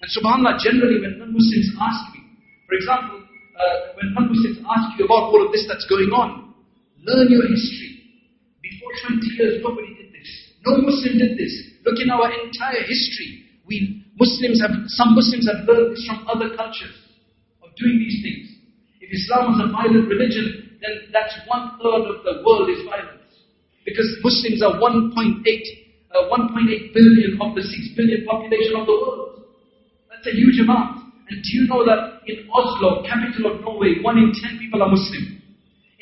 And subhanAllah, generally when non-Muslims ask me, for example, uh, when non-Muslims ask you about all of this that's going on, learn your history. Before 20 years, nobody did this. No Muslim did this. Look in our entire history. We Muslims have, some Muslims have learned this from other cultures of doing these things. Islam is a violent religion, then that's one third of the world is violence. Because Muslims are 1.8 uh, 1.8 billion of the 6 billion population of the world. That's a huge amount. And do you know that in Oslo, capital of Norway, 1 in 10 people are Muslim?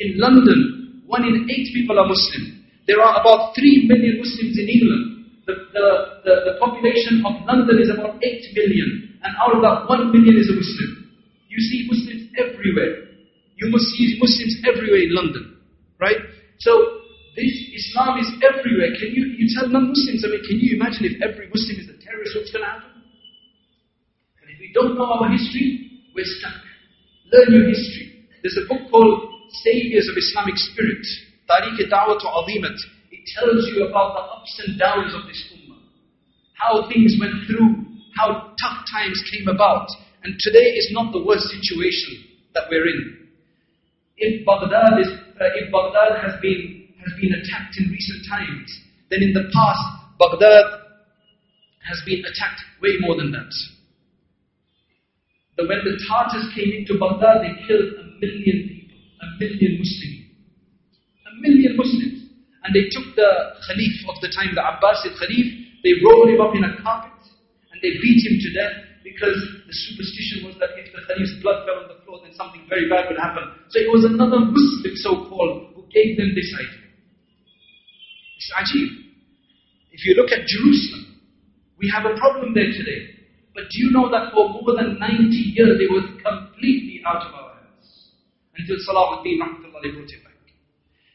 In London, 1 in 8 people are Muslim. There are about 3 million Muslims in England. The, the, the, the population of London is about 8 million. And out of that, 1 million is a Muslim. You see Muslims everywhere. You must see Muslims everywhere in London. Right? So, this Islam is everywhere. Can you, you tell non-Muslims, I mean, can you imagine if every Muslim is a terrorist, what's going to happen? And if we don't know our history, we're stuck. Learn your history. There's a book called Saviors of Islamic Spirit, Tariq Dawat Azimat. It tells you about the ups and downs of this ummah. How things went through, how tough times came about. And today is not the worst situation that we're in. If Baghdad, is, uh, if Baghdad has been has been attacked in recent times, then in the past, Baghdad has been attacked way more than that. But when the Tartars came into Baghdad, they killed a million people, a million Muslims. A million Muslims. And they took the Khalif of the time, the Abbasid Khalif, they rolled him up in a carpet, and they beat him to death because the superstition was that if the Khalif's blood fell on the floor, then something very bad would happen. So it was another Muslim, so-called, who gave them this idea. It's ajib. If you look at Jerusalem, we have a problem there today. But do you know that for more than 90 years it was completely out of our hands? Until Salahuddin brought it back.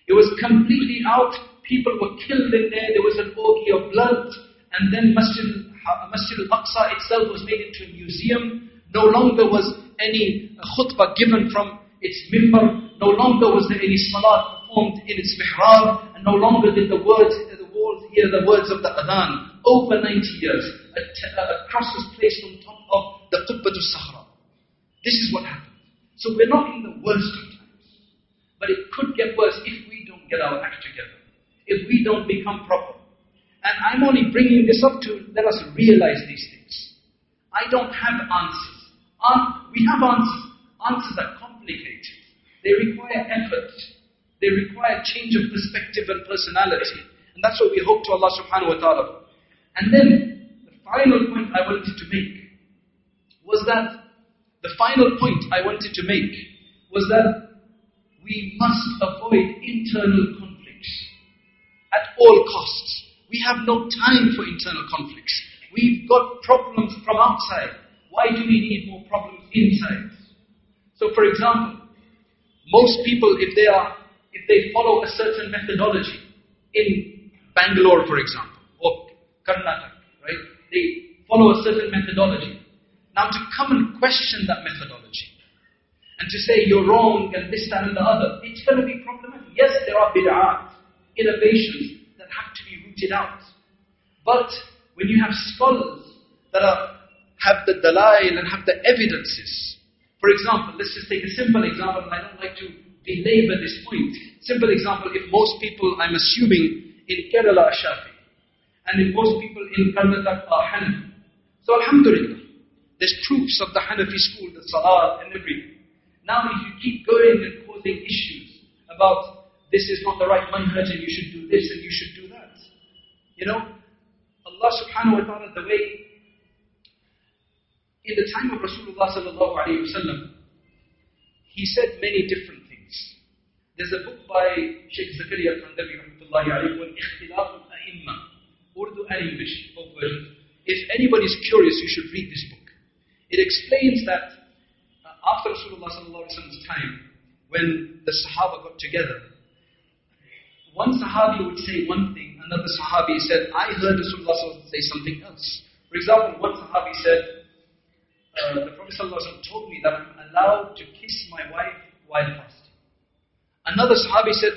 It was completely out. People were killed in there. There was an orgy of blood. And then Masjid, Masjid al-Aqsa itself was made into a museum. No longer was any khutbah given from its mimbar. No longer was there any salat performed in its mihrab And no longer did the words, the walls hear the words of the adhan. Over 90 years, a, cross was placed on top of the Qubbatul Sakhra. This is what happened. So we're not in the worst of times. But it could get worse if we don't get our act together. If we don't become proper. And I'm only bringing this up to let us realize these things. I don't have answers. An- we have answers. Answers are complicated. They require effort. They require change of perspective and personality. And that's what we hope to Allah subhanahu wa ta'ala. And then, the final point I wanted to make was that, the final point I wanted to make was that we must avoid internal conflicts at all costs. We have no time for internal conflicts. We've got problems from outside. Why do we need more problems inside? So, for example, most people, if they are if they follow a certain methodology in Bangalore, for example, or Karnataka, right? They follow a certain methodology. Now to come and question that methodology and to say you're wrong and this, that and the other, it's going to be problematic. Yes, there are bid'at, innovations be rooted out. But when you have scholars that are, have the dalail and have the evidences, for example, let's just take a simple example, and I don't like to belabor this point. Simple example, if most people, I'm assuming, in Kerala are Shafi, and if most people in Karnataka are Hanafi. So Alhamdulillah, there's proofs of the Hanafi school, the Salat and everything. Now if you keep going and causing issues about this is not the right manhaj and you should do this and you should do that. You know, Allah subhanahu wa ta'ala, the way, in the time of Rasulullah sallallahu alayhi wa sallam, he said many different things. There's a book by Sheikh Zakaria Kandhlawi rahmatullahi alayhi called Ikhtilaf al-A'imma, Urdu and English, both versions. If anybody's curious, you should read this book. It explains that uh, after Rasulullah sallallahu alayhi wasallam's time, when the Sahaba got together, one Sahabi would say one thing, another Sahabi said, I heard Rasulullah say something else. For example, one Sahabi said, uh, the Prophet told me that I'm allowed to kiss my wife while fasting. Another Sahabi said,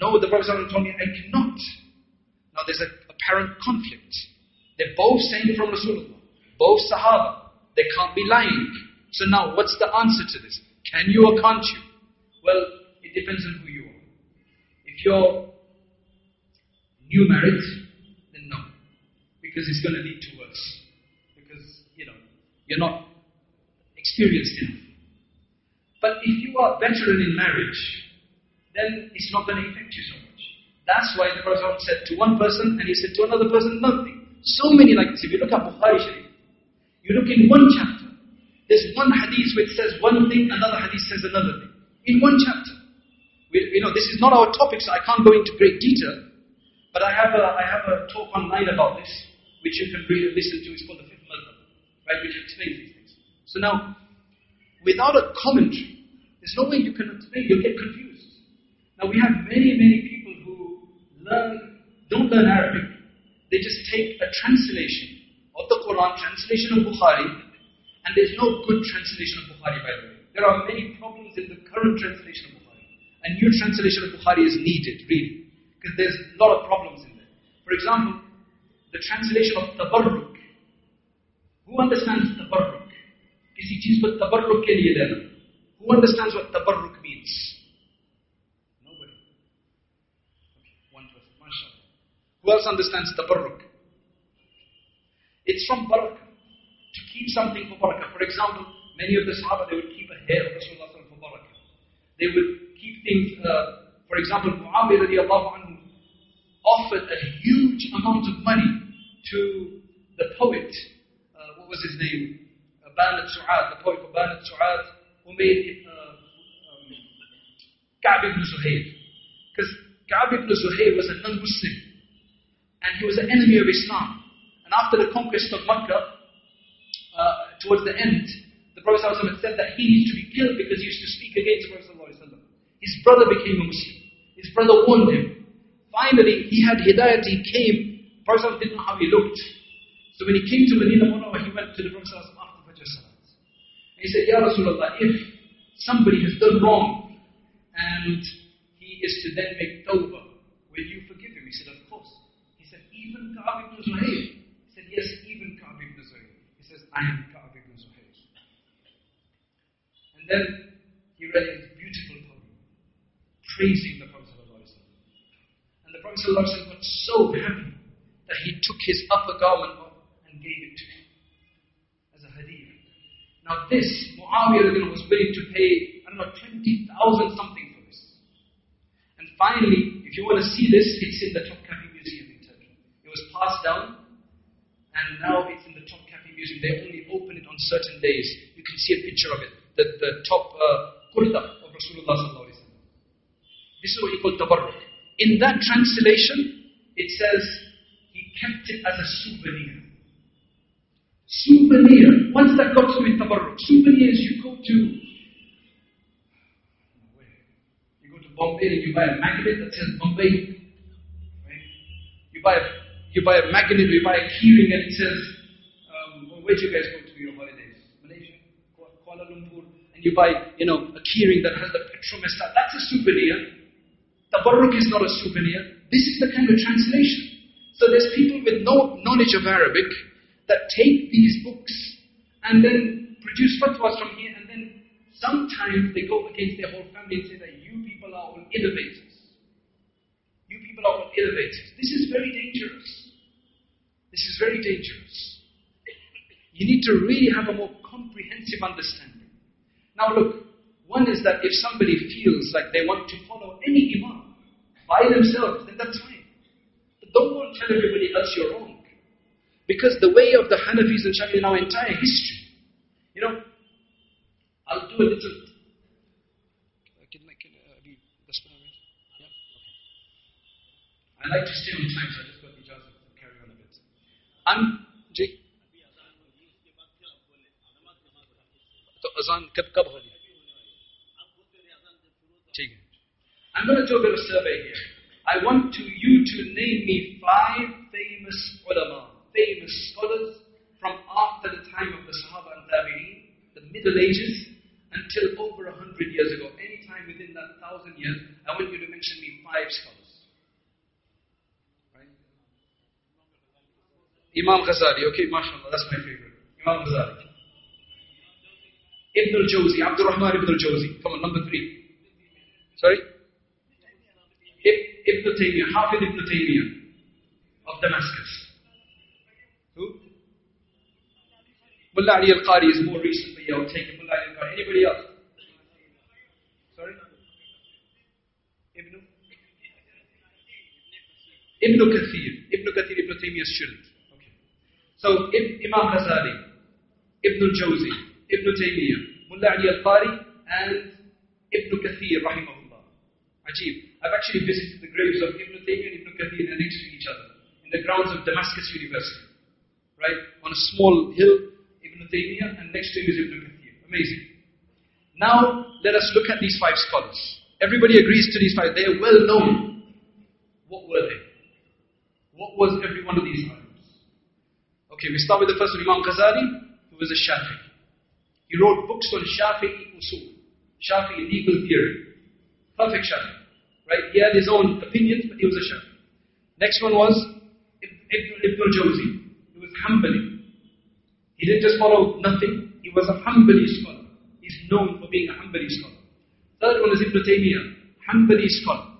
no, the Prophet told me I cannot. Now there's an apparent conflict. They're both saying from Rasulullah, both Sahaba. They can't be lying. So now, what's the answer to this? Can you or can't you? Well, it depends on who you are. If you're new married, then no. Because it's going to lead to worse. Because, you know, you're not experienced enough. But if you are veteran in marriage, then it's not going to affect you so much. That's why the Prophet said to one person and he said to another person nothing. So many like this. If you look at Bukhari Sharif, you look in one chapter, there's one hadith which says one thing, another hadith says another thing. In one chapter. We, you know, this is not our topic, so I can't go into great detail. But I have a, I have a talk online about this, which you can read and listen to. It's called the Fifth Madhab, right, which explains these things. So now, without a commentary, there's no way you can explain. You'll get confused. Now we have many, many people who learn, don't learn Arabic. They just take a translation of the Quran, translation of Bukhari, and there's no good translation of Bukhari, by the way. There are many problems in the current translation of Bukhari. A new translation of Bukhari is needed, really Because there's a lot of problems in there. For example, the translation of tabarruk. Who understands tabarruk? किसी चीज को tabarruk के लिए लेना. Who understands what tabarruk means? Nobody. Okay, one person. MashaAllah. Who else understands tabarruk? It's from barakah. To keep something for barakah. For example, many of the Sahaba, they would keep a hair of Rasulullah for barakah. They would keep things, uh, for example, Muawiyah radiallahu anhu offered a huge amount of money to the poet, uh, what was his name? Uh, Banat Su'ad, the poet of Banat Su'ad, who made uh, um, Ka'b ibn. Because Ka'b ibn was a non-Muslim, and he was an enemy of Islam. And after the conquest of Makkah, uh, towards the end, the Prophet ﷺ said that he needs to be killed because he used to speak against the Prophet ﷺ. His brother became a Muslim. His brother warned him. Finally, he had hidayat, he came. Prophet didn't know how he looked. So when he came to Medina Munawwar, he went to the Prophet after Fajr Salat. He said, Ya Rasulullah, if somebody has done wrong and he is to then make tawbah, will you forgive him? He said, of course. He said, even Ka'ab ibn Zuhayr. He said, yes, even Ka'ab ibn Zuhayr. He says, I am Ka'ab ibn Zuhayr. And then he read his beautiful poem, praising the ﷺ got so happy that he took his upper garment off and gave it to him as a hadiya. Now this, Muawiyah was willing to pay, I don't know, 20,000 something for this. And finally, if you want to see this, it's in the Topkapi Museum in Turkey. It was passed down, and now it's in the Topkapi Museum. They only open it on certain days. You can see a picture of it. The, the top uh, kurta of Rasulullah This is what he called tabarruk. In that translation, it says he kept it as a souvenir. Souvenir. What's that got to do with tabarruk? Souvenirs, you go to you go to Bombay and you buy a magnet that says Bombay. Right? You buy a you buy a magnet, you buy a keyring and it says um, where do you guys go to your holidays? Malaysia, Kuala Lumpur, and you buy, you know, a keyring that has the Petronas. That's a souvenir. Tabarruk is not a souvenir. This is the kind of translation. So there's people with no knowledge of Arabic that take these books and then produce fatwas from here, and then sometimes they go against their whole family and say that you people are all innovators. You people are all innovators. This is very dangerous. This is very dangerous. You need to really have a more comprehensive understanding. Now, look, one is that if somebody feels like they want to follow any imam by themselves, then that's fine. But don't go and tell everybody else you're wrong. Because the way of the Hanafis and Shafi'is in our entire history, you know, I'll do a little. I like to stay on time, so I just got the chance to carry on a bit. I'm Jay. तो अजान कब कब होगी I'm going to do a bit of survey here. I want to, you to name me five famous ulama, famous scholars from after the time of the Sahaba and Tabi'een, the Middle Ages, until over a hundred years ago. Any time within that thousand years, I want you to mention me five scholars. Right? Imam Ghazali, okay, mashallah, that's my favorite. Imam Ghazali. Ibn al-Jawzi, Abdul Rahman Ibn al-Jawzi. Come on, number three. Sorry? Ibn Taymiyyah, Hafid Ibn Taymiyyah of Damascus. Who? Mullah Ali al-Qari is more recently, I'll take Mullah Ali al-Qari. Anybody else? Sorry? Ibn? Ibn Kathir. Ibn Kathir, Ibn Taymiyyah's student. Okay. So, Imam Ghazali, Ibn al-Jawzi, Ibn Taymiyyah, Mullah Ali al-Qari, and Ibn Kathir, rahimahullah. Ajib. I've actually visited the graves of Ibn Taymiyyah and Ibn Kathir, next to each other, in the grounds of Damascus University. Right? On a small hill, Ibn Taymiyyah, and next to him is Ibn Kathir. Amazing. Now, let us look at these five scholars. Everybody agrees to these five. They are well known. What were they? What was every one of these items? Okay, we start with the first one, Imam Ghazali, who was a Shafi. He wrote books on Shafi'i usul, Shafi'i legal theory. Perfect Shafi. Right? He had his own opinions, but he was a scholar. Next one was Ibn, Ibn al-Jawzi. He was Hanbali. He didn't just follow nothing. He was a Hanbali scholar. He's known for being a Hanbali scholar. Third one is Ibn Taymiyyah, Hanbali scholar.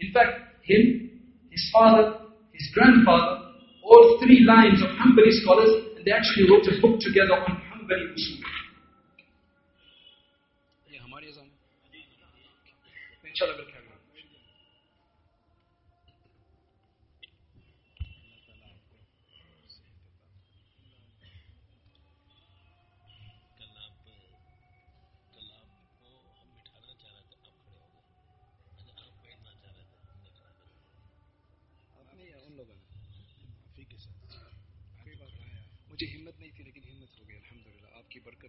In fact, him, his father, his grandfather, all three lines of Hanbali scholars, and they actually wrote a book together on Hanbali usul. Inshallah,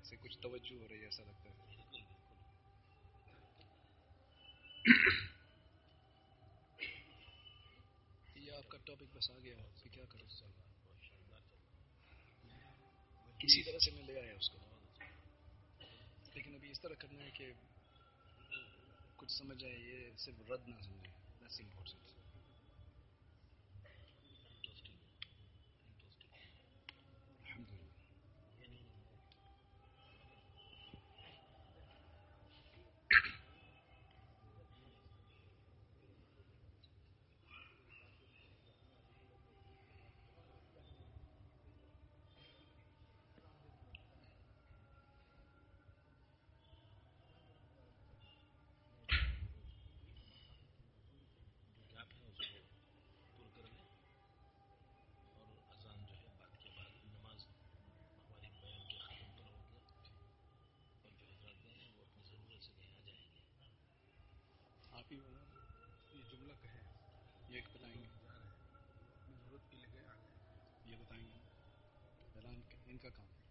बरकत से कुछ तवज्जो हो रही है ऐसा लगता है। ये आपका टॉपिक बस आ गया फिर क्या करो किसी तरह से मैं ले आया उसको। लेकिन अभी इस तरह करना है कि कुछ समझ आए, ये सिर्फ़ रद्द ना समझे दैट्स इम्पोर्टेंट ये जुमला कहे ये बताएँगे। जा रहे हैं ज़रूरत आ गए ये बताएँगे। इनका काम है।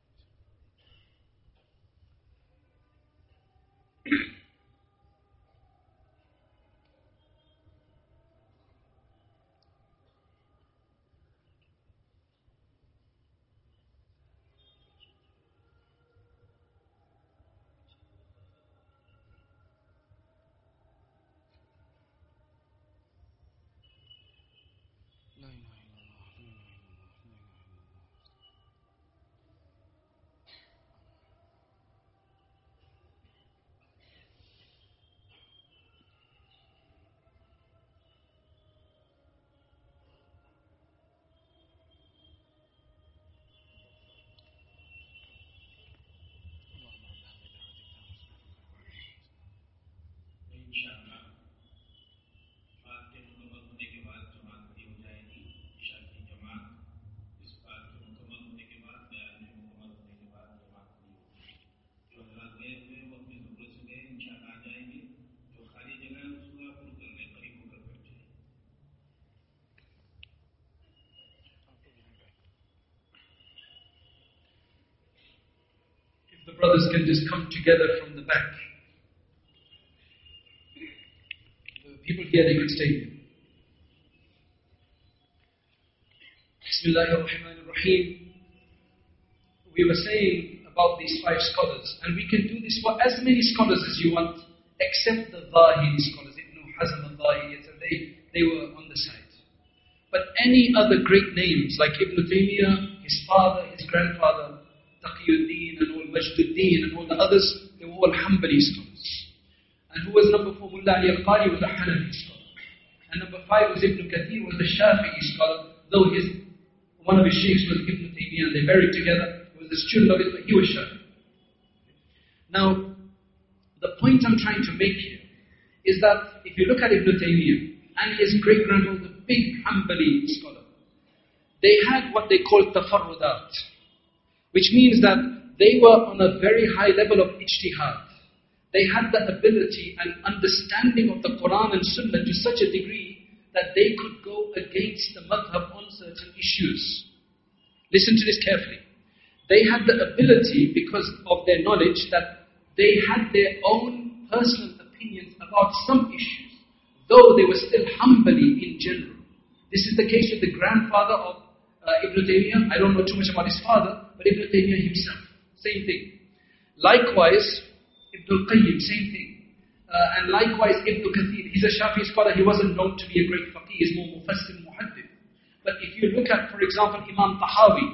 Brothers can just come together from the back. The people here, they could stay here. Bismillahir Rahmanir Rahim. We were saying about these five scholars, and we can do this for as many scholars as you want, except the Zahiri scholars. Ibn Hazm al-Zahiri, they, they were on the side. But any other great names like Ibn Taymiyyah, his father, his grandfather, Taqiyuddin and Majduddin and all the others, they were all Hanbali scholars. And who was number four? Mullah al-Qari was a Hanafi scholar. And number five was Ibn Kathir, was a Shafi'i scholar, though his, one of his sheikhs was Ibn Taymiyyah and they married together. He was a student of it, but he was Shafi'i. Now, the point I'm trying to make here is that if you look at Ibn Taymiyyah and his great grandfather, the big Hanbali scholar, they had what they called tafarrudat, which means that they were on a very high level of ijtihad. They had the ability and understanding of the Quran and Sunnah to such a degree that they could go against the madhab on certain issues. Listen to this carefully. They had the ability, because of their knowledge, that they had their own personal opinions about some issues, though they were still Hanbali in general. This is the case with the grandfather of uh, Ibn Taymiyyah. I don't know too much about his father, but Ibn Taymiyyah himself, same thing. Likewise, Ibn al-Qayyim, same thing. Uh, and likewise, Ibn Kathir, he's a Shafi scholar, he wasn't known to be a great faqih, he's more mufassir, muhaddith. But if you look at, for example, Imam Tahawi,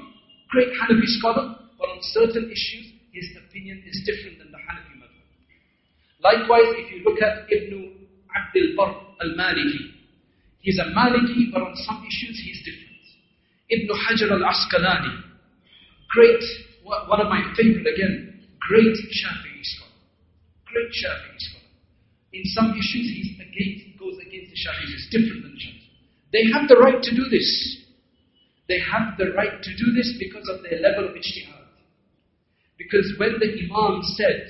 great Hanafi scholar, but on certain issues, his opinion is different than the Hanafi madhab. Likewise, if you look at Ibn Abdul Barr al-Maliki, he's a Maliki, but on some issues he's different. Ibn Hajar al-Asqalani, great, one of my favorite again, great Shafi'i scholar. Great Shafi'i scholar. In some issues he's against, goes against the Shafi'is, it's different than the. They have the right to do this. They have the right to do this because of their level of ijtihad. Because when the Imam said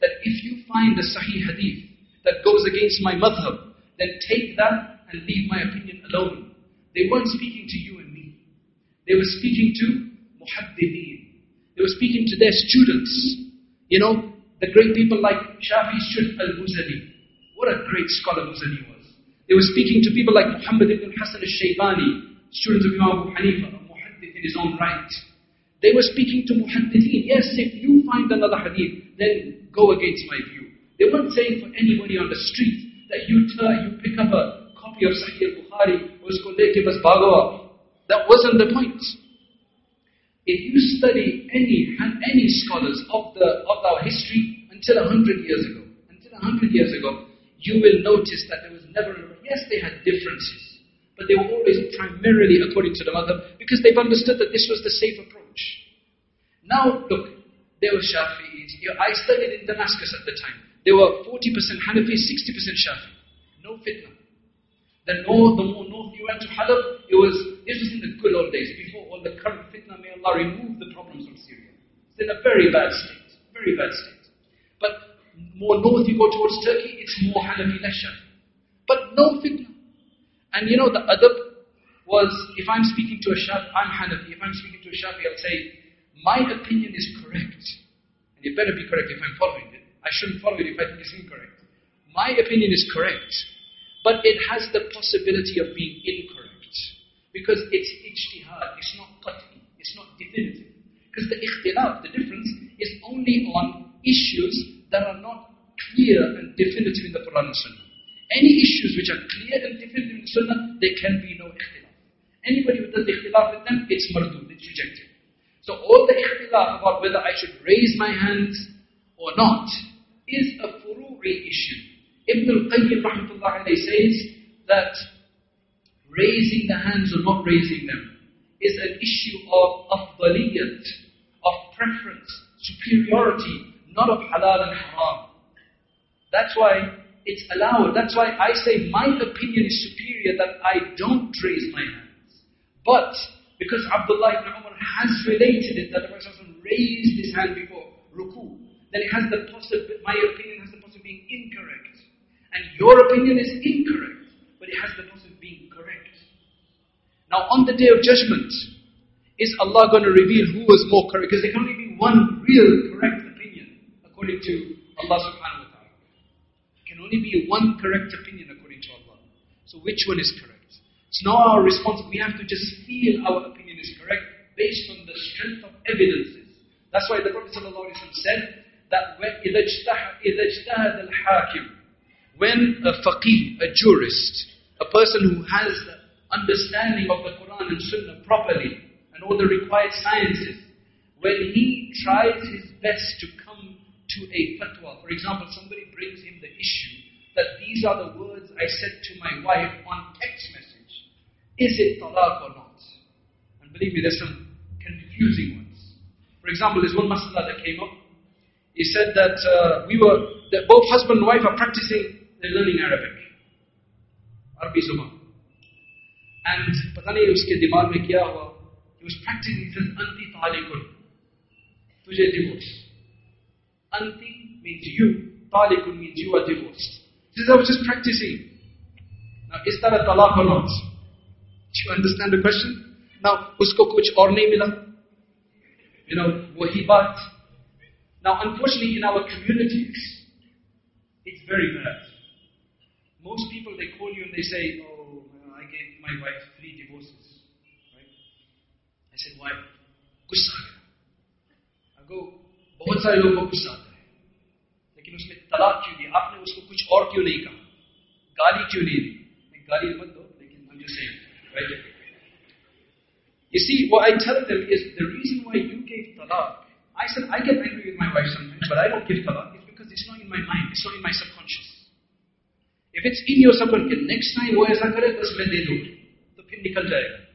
that if you find a Sahih Hadith that goes against my madhab, then take that and leave my opinion alone. They weren't speaking to you and me. They were speaking to muhaddithin. They were speaking to their students. You know, the great people like Shafi student al-Muzani. What a great scholar Muzani was. They were speaking to people like Muhammad ibn Hassan al-Shaybani, student of Imam Abu Hanifa, a muhaddith in his own right. They were speaking to muhaddithin. Yes, if you find another hadith, then go against my view. They weren't saying for anybody on the street that you turn, you pick up a copy of Sahih al-Bukhari, leke bas bhago aap. That wasn't the point. If you study any any scholars of the of our history until a hundred years ago, until a hundred years ago, you will notice that there was never yes they had differences, but they were always primarily according to the madhab because they've understood that this was the safe approach. Now look, there were Shafi'is. I studied in Damascus at the time. There were 40% Hanafi, 60% Shafi. No fitna. The north, the more north you went to Halab, it was, this was in the good old days, before all the current fitna, may Allah remove the problems from Syria. It's in a very bad state, very bad state. But more north you go towards Turkey, it's more Hanafi, less Shafi. But no fitna. And you know, the adab was, if I'm speaking to a Shafi, I'm Hanafi, if I'm speaking to a Shafi, I'll say, my opinion is correct. And it better be correct if I'm following it. I shouldn't follow it if I think it's incorrect. My opinion is correct. But it has the possibility of being incorrect. Because it's ijtihad, it's not qat'i, it's not definitive. Because the ikhtilaf, the difference, is only on issues that are not clear and definitive in the Quran and Sunnah. Any issues which are clear and definitive in the Sunnah, there can be no ikhtilaf. Anybody who does ikhtilaf with them, it's mardud, it's rejected. So all the ikhtilaf about whether I should raise my hands or not is a furu'i issue. Ibn al-Qayyim rahmatullah says that raising the hands or not raising them is an issue of afdaliyat, of preference, superiority, not of halal and haram. That's why it's allowed. That's why I say my opinion is superior that I don't raise my hands. But because Abdullah ibn Umar has related it that the Prophet raised his hand before ruku, then it has the possibility, my opinion has the possibility of being incorrect And your opinion is incorrect, but it has the possibility of being correct. Now, on the day of judgment, is Allah going to reveal who was more correct? Because there can only be one real correct opinion, according to Allah subhanahu wa ta'ala. There can only be one correct opinion, according to Allah. So, which one is correct? It's not our response. We have to just feel our opinion is correct based on the strength of evidences. That's why the Prophet ﷺ said that when إِذَا اجْتهد إذا اجتهد الحاكم when a faqih, a jurist, a person who has the understanding of the Quran and Sunnah properly and all the required sciences, when he tries his best to come to a fatwa, for example, somebody brings him the issue that these are the words I said to my wife on text message. Is it talaq or not? And believe me, there's some confusing ones. For example, there's one masala that came up. He said that uh, we were, that both husband and wife are practicing, they're learning Arabic. Arabi Zuban. And पता नहीं उसके दिमाग में क्या हुआ he was practicing he says anti talikun तुझे divorce anti means you talikun means you are divorced he says I was just practicing now is that a talaq or not do you understand the question now उसको कुछ और नहीं मिला you know वही बात now unfortunately in our communities it's very bad most people they call you and they say oh I gave my wife three divorces right I said why गुस्सा आ गया I go बहुत सारे लोगों को गुस्सा आता है लेकिन उसमें तलाक क्यों दिया आपने उसको कुछ और क्यों नहीं कहा गाली क्यों नहीं दी नहीं, गाली मत दो लेकिन I'm just saying right you see what I tell them is the reason why you gave talaq I said I get angry with my wife sometimes but I don't give talaq it's because it's not in my mind it's not in my subconscious if it's in your subconscious next time वो ऐसा करे बस मैं दे दूँ तो फिर निकल जाएगा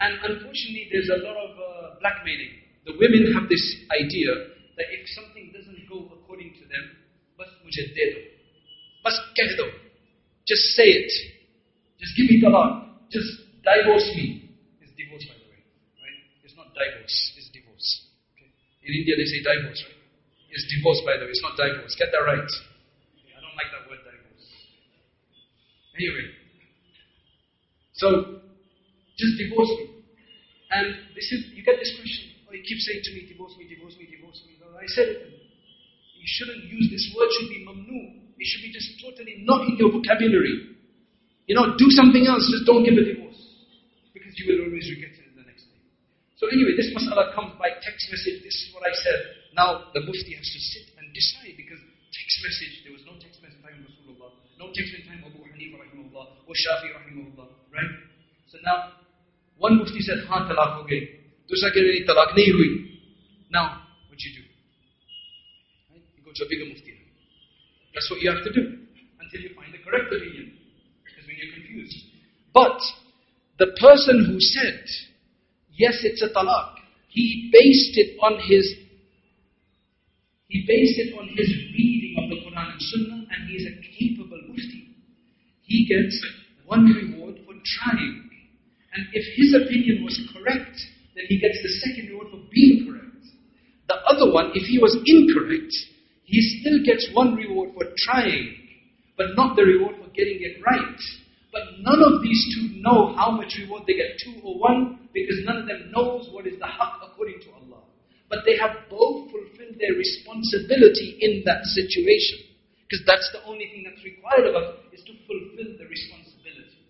and unfortunately, there's a lot of uh, blackmailing. The women have this idea that if something doesn't go according to them, bas mujhe de do. Bas keh do. Just say it. Just give me talaq. Just divorce me. It's divorce, by the way. Right? It's not divorce. It's divorce. Okay? In India, they say divorce, right? It's divorce, by the way. It's not divorce. Get that right. Anyway. So, just divorce me. And this is, you get this question, oh, he keeps saying to me, divorce me, divorce me, divorce me. Well, I said. You shouldn't use this word, should be mamnu. It should be just totally not in your vocabulary. You know, do something else, just don't give a divorce. Because you will always regret it the next day. So anyway, this masala comes by text message. This is what I said. Now the mufti has to sit and decide because text message, there was no text message time Rasulullah, no text message time of Abu Hanifa rahimahullah, or Shafi rahimahullah, right? So now, one mufti said, हाँ तलाक हो गई दूसरा कह रहे तलाक नहीं हुई now what you do right? you go to a bigger mufti that's what you have to do until you find the correct opinion because when you're confused but the person who said yes it's a talaq he based it on his he based it on his reading of the Quran and Sunnah and he is a capable mufti he gets one reward for trying and if his opinion was correct, then he gets the second reward for being correct. The other one, if he was incorrect, he still gets one reward for trying, but not the reward for getting it right. But none of these two know how much reward they get, two or one, because none of them knows what is the haqq according to Allah. But they have both fulfilled their responsibility in that situation. Because that's the only thing that's required of us, is to fulfill the responsibility.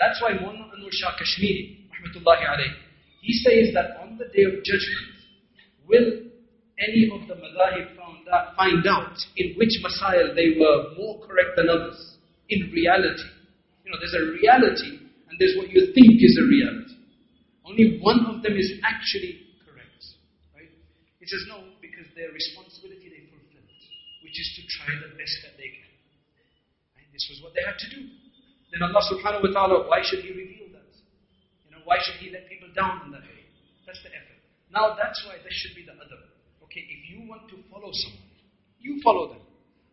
That's why Mawlana Anwar Shah Kashmiri, rahmatullahi alayh, he says that on the day of judgment, will any of the madhahib found out, find out in which masail they were more correct than others? In reality. You know, there's a reality and there's what you think is a reality. Only one of them is actually correct. Right? He says no, because they're they fulfilled, which is to try the best that they can. And this was what they had to do then Allah subhanahu wa ta'ala, why should He reveal that? You know, why should He let people down in that way? That's the effort. Now that's why this should be the other. Okay, if you want to follow someone, you follow them.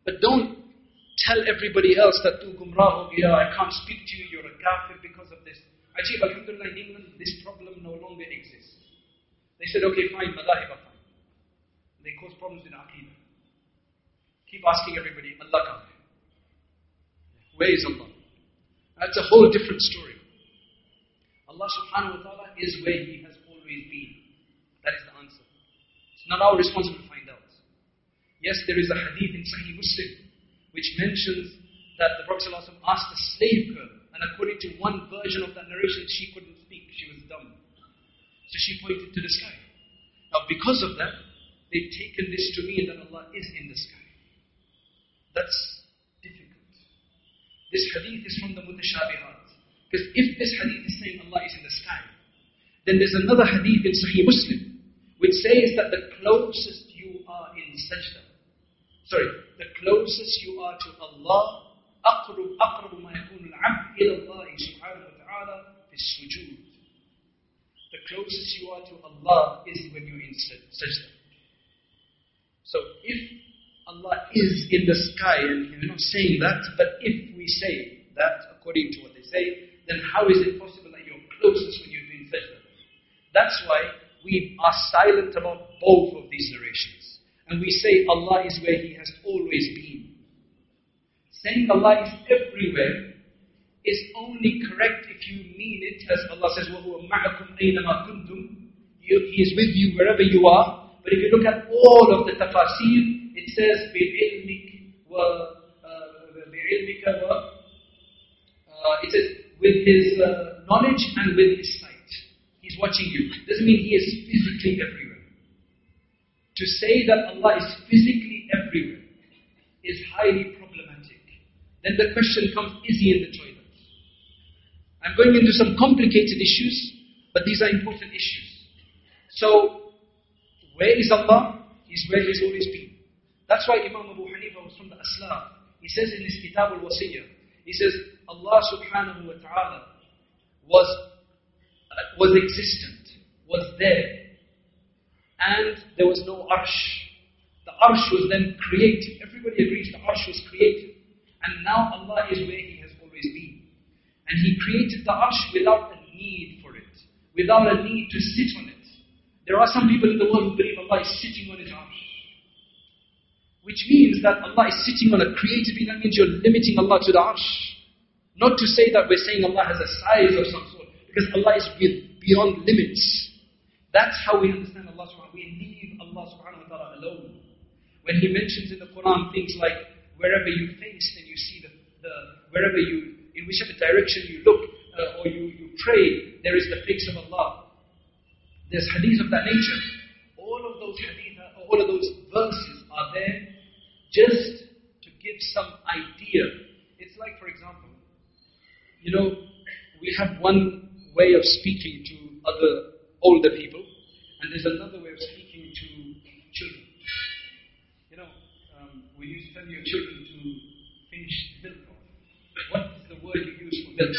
But don't tell everybody else that tu gumrah ho I can't speak to you, you're a kafir because of this. Ajib, alhamdulillah, in England, this problem no longer exists. They said, okay, fine, madahib are fine. they cause problems in Aqidah. Keep asking everybody, Allah come. Where is Allah? That's a whole different story. Allah subhanahu wa ta'ala is where He has always been. That is the answer. It's not our responsibility to find out. Yes, there is a hadith in Sahih Muslim which mentions that the Prophet asked a slave girl, and according to one version of that narration, she couldn't speak, she was dumb. So she pointed to the sky. Now, because of that, they've taken this to mean that Allah is in the sky. That's difficult. This hadith is from the Mutashabihat. Because if this hadith is saying Allah is in the sky, then there's another hadith in Sahih Muslim which says that the closest you are in sajda, sorry, the closest you are to Allah, أقرب أقرب ما يكون العبد إلى الله سبحانه وتعالى في السجود. The closest you are to Allah is when you're in sajda. So if Allah is in the sky, and we're not saying that, but if we say that according to what they say, then how is it possible that you're closest when you're doing sajda? That's why we are silent about both of these narrations. And we say Allah is where He has always been. Saying Allah is everywhere is only correct if you mean it as Allah says, وَهُوَ مَعَكُمْ أَيْنَمَا كُنْتُمْ He is with you wherever you are. But if you look at all of the tafasir, it says, بِعِلْمِكَ وَبِعِلْمِكَ و uh, It says, with His uh, knowledge and with His sight. He's watching you. Doesn't mean He is physically everywhere. To say that Allah is physically everywhere is highly problematic. Then the question comes, is He in the toilet? I'm going into some complicated issues, but these are important issues. So, where is Allah? He's where He's always been. That's why Imam Abu Hanifa was from the Aslaf. He says in his Kitab al-Wasiyyah, he says, Allah subhanahu wa ta'ala was, uh, was existent, was there. And there was no arsh. The arsh was then created. Everybody agrees the arsh was created. And now Allah is where He has always been. And He created the arsh without a need for it, without a need to sit on it. There are some people in the world who believe Allah is sitting on His arsh. Which means that Allah is sitting on a created being. That means you're limiting Allah to the arsh. Not to say that we're saying Allah has a size of some sort, because Allah is beyond limits. That's how we understand Allah subhanahu wa ta'ala. We leave Allah subhanahu wa ta'ala alone. When He mentions in the Quran things like, wherever you face, then you see the, the wherever you, in whichever direction you look, uh, or you, you pray, there is the face of Allah. There's hadith of that nature. All of those hadith, all of those verses are there just to give some idea. It's like, for example, you know, we have one way of speaking to other older people, and there's another way of speaking to children. You know, um, when you tell your children to finish milk off, what is the word you use for milk?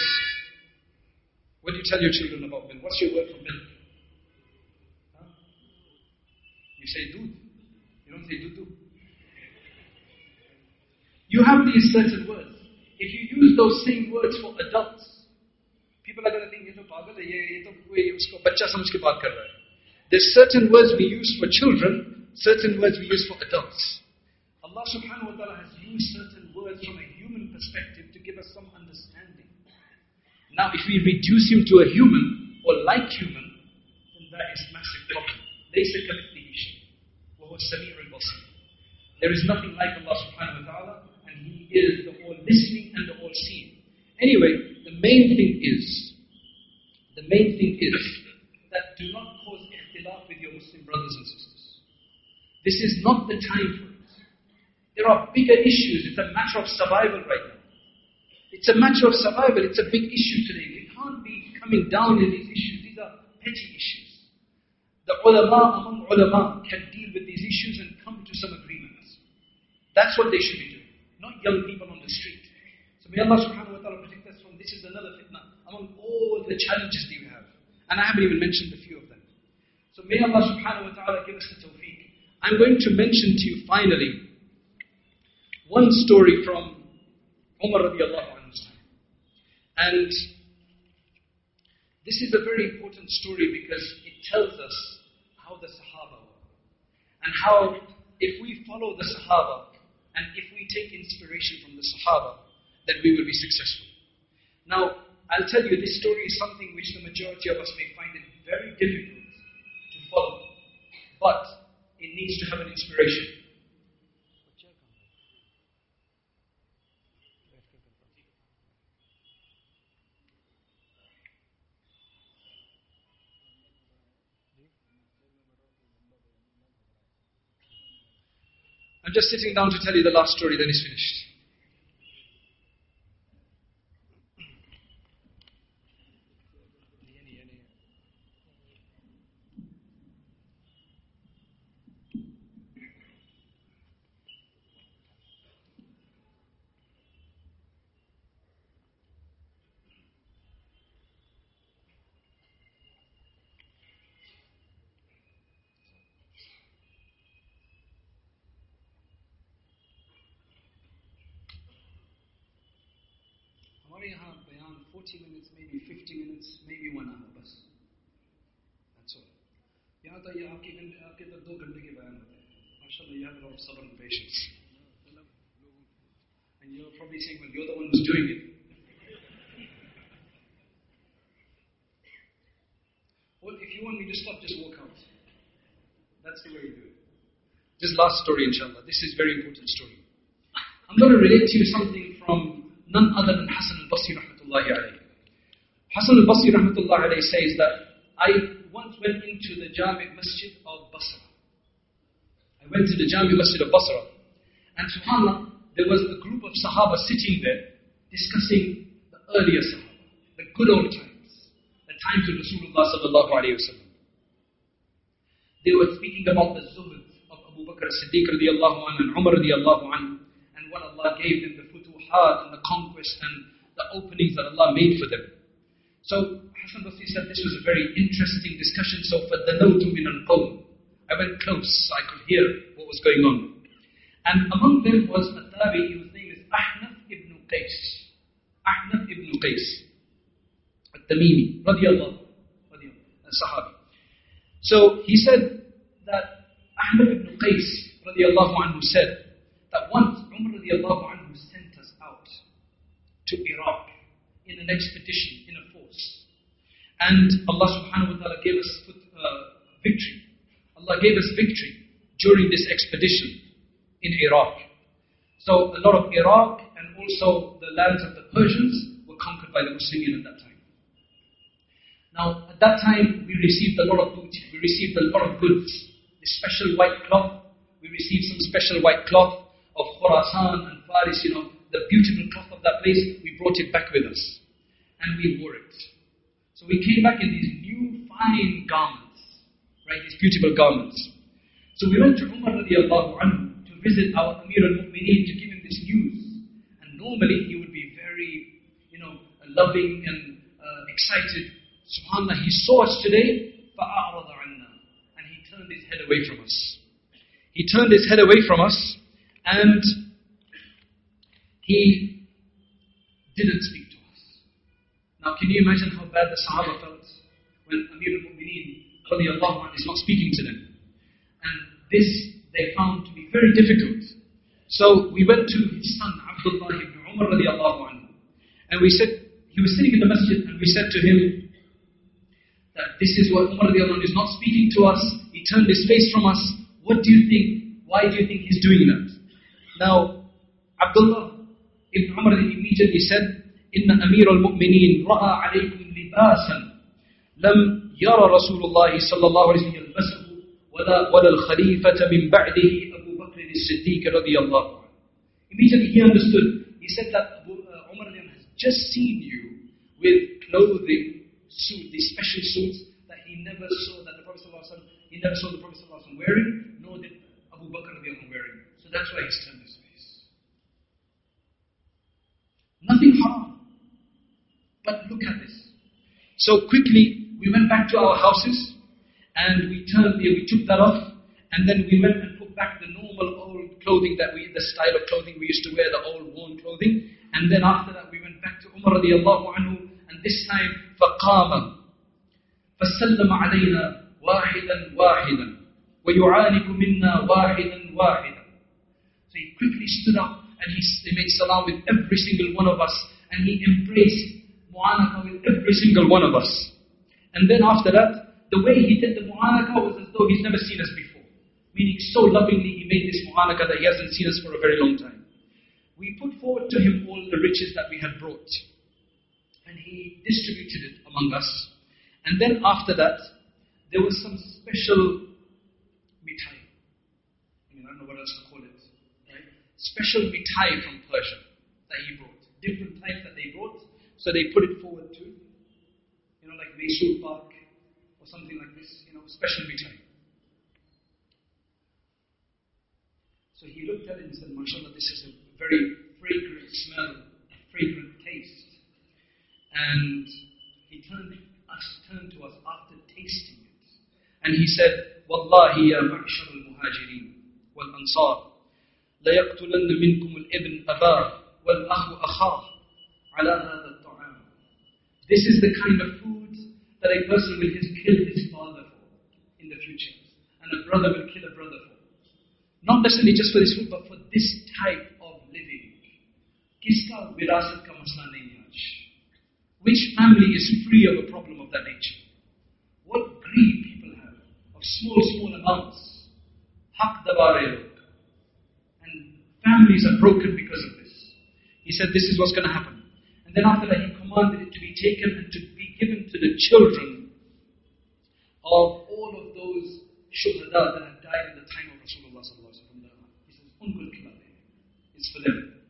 What do you tell your children about milk? What's your word for milk? Huh? You say dood. You don't say dudu. You have these certain words. If you use those same words for adults, people are going to think, ये तो पागल है, ये ये तो कोई उसको बच्चा समझ के बात कर रहा है. There's certain words we use for children, certain words we use for adults. Allah subhanahu wa ta'ala has used certain words from a human perspective to give us some understanding. Now, if we reduce him to a human or like human, then that is massive problem. ليس كمثله شيء وهو السميع البصير. There is nothing like Allah subhanahu wa ta'ala, and He is the all listening and the all seeing. Anyway, the main thing is, the main thing is that do not cause ikhtilaf with your Muslim brothers and sisters. This is not the time for it. There are bigger issues. It's a matter of survival right now. It's a matter of survival. It's a big issue today. We can't be coming down in these issues. These are petty issues. The ulama among ulama can deal with these issues and come to some agreements. That's what they should be doing, young people on the street. So may Allah subhanahu wa ta'ala protect us from this is another fitna among all the challenges that we have. And I haven't even mentioned a few of them. So may Allah subhanahu wa ta'ala give us the tawfiq. I'm going to mention to you finally one story from Umar radiallahu time. And this is a very important story because it tells us how the Sahaba were. and how if we follow the Sahaba and if we take inspiration from the Sahaba, then we will be successful. Now, I'll tell you, this story is something which the majority of us may find it very difficult to follow, but it needs to have an inspiration. I'm just sitting down to tell you the last story, then it's finished. maybe 50 minutes, maybe one hour That's all. यहाँ तो ये आपके घंटे आपके तो दो घंटे के you have a lot of sabr and. And you're probably saying, well, you're the one who's doing it. well, if you want me to stop, just walk out. That's the way you do it. This last story, inshallah, this is very important story. I'm going to relate to you something from none other than Hassan al-Basri rahmatullahi alayhi. Hassan al-Basri rahmatullahi alayhi says that I once went into the Jami Masjid of Basra. I went to the Jami Masjid of Basra. And subhanAllah, there was a group of Sahaba sitting there discussing the earlier Sahaba, the good old times, the times of Rasulullah sallallahu alayhi wa. They were speaking about the zuhud of Abu Bakr as-Siddiq radiallahu anhu and Umar radiallahu anhu and what Allah gave them, the futuhat and the conquest and the openings that Allah made for them. So Hassan Basri said this was a very interesting discussion. So for the note min al I went close I could hear what was going on. And among them was a tabi whose name is Ahnaf ibn Qais. Ahnaf ibn Qais. At-Tamimi, radiallahu, radiallahu, a Sahabi. So he said that Ahnaf ibn Qais, radiallahu anhu, said that once Umar radiallahu anhu sent us out to Iraq in an expedition. And Allah subhanahu wa ta'ala gave us uh, victory. Allah gave us victory during this expedition in Iraq. So a lot of Iraq and also the lands of the Persians were conquered by the Muslims at that time. Now, at that time, we received a lot of booty, we received a lot of goods. The special white cloth, we received some special white cloth of Khorasan and Faris, you know, the beautiful cloth of that place, we brought it back with us. And we wore it. So we came back in these new fine garments, right, these beautiful garments. So we went to Umar radiallahu anhu to visit our Amir al-Mu'mineen to give him this news. And normally he would be very, you know, loving and uh, excited. SubhanAllah, he saw us today, فَأَعْرَضَ عَنَّا And he turned his head away from us. He turned his head away from us and he didn't speak to us. can you imagine how bad the Sahaba felt when Amir radiallahu anhu is not speaking to them? And this they found to be very difficult. So we went to his son Abdullah ibn Umar anhu, and we said he was sitting in the masjid, and we said to him that this is what Umar is not speaking to us. He turned his face from us. What do you think? Why do you think he's doing that? Now, Abdullah ibn Umar immediately said, إن أمير المؤمنين رأى عليكم لباسا لم يرى رسول الله صلى الله عليه وسلم يلبسه ولا ولا الخليفة من بعده أبو بكر الصديق رضي الله عنه. Immediately he understood. He said that Abu, uh, Umar has just seen you with clothing, suit, these special suits that he never saw that the Prophet ﷺ, he never saw the Prophet ﷺ wearing, nor did Abu Bakr radiallahu wearing. So that's why he's turned his face. Nothing haram. But look at this. So quickly, we went back to our houses and we turned, we took that off and then we went and put back the normal old clothing that we, the style of clothing we used to wear, the old worn clothing. And then after that, we went back to Umar radiallahu anhu and this time, فقام فسلم علينا واحدا واحدا وَيُعَانِكُ مِنَّا وَاحِدًا وَاحِدًا So he quickly stood up and he, he made salam with every single one of us and he embraced mu'anaka with every single one of us. And then after that, the way he did the mu'anaka was as though he's never seen us before. Meaning so lovingly he made this mu'anaka that he hasn't seen us for a very long time. We put forward to him all the riches that we had brought. And he distributed it among us. And then after that, there was some special mithai. I don't know what else to call it. Right? Special mithai from Persia that he brought. Different types that they brought. So they put it forward to, You know, like Mysore Pak or something like this, you know, special meeting. So he looked at it and said, MashaAllah, this is a very fragrant smell, a fragrant taste. And he turned, us, turned to us after tasting it. And he said, Wallahi ya ma'shar al-muhajirin wal-ansar, ليقتلن منكم الابن أباه والأخ أخاه على هذا this is the kind of food that a person will kill his father for in the future, and a brother will kill a brother for. Not necessarily just for this food, but for this type of living. Ka masla. Which family is free of a problem of that nature? What greed people have of small, small amounts. Haq dabare And families are broken because of this. He said, This is what's going to happen. And then after that, he commanded it to be taken and to be given to the children of all of those shuhada that had died in the time of Rasulullah. He says, "Unkul kilale." It's for them.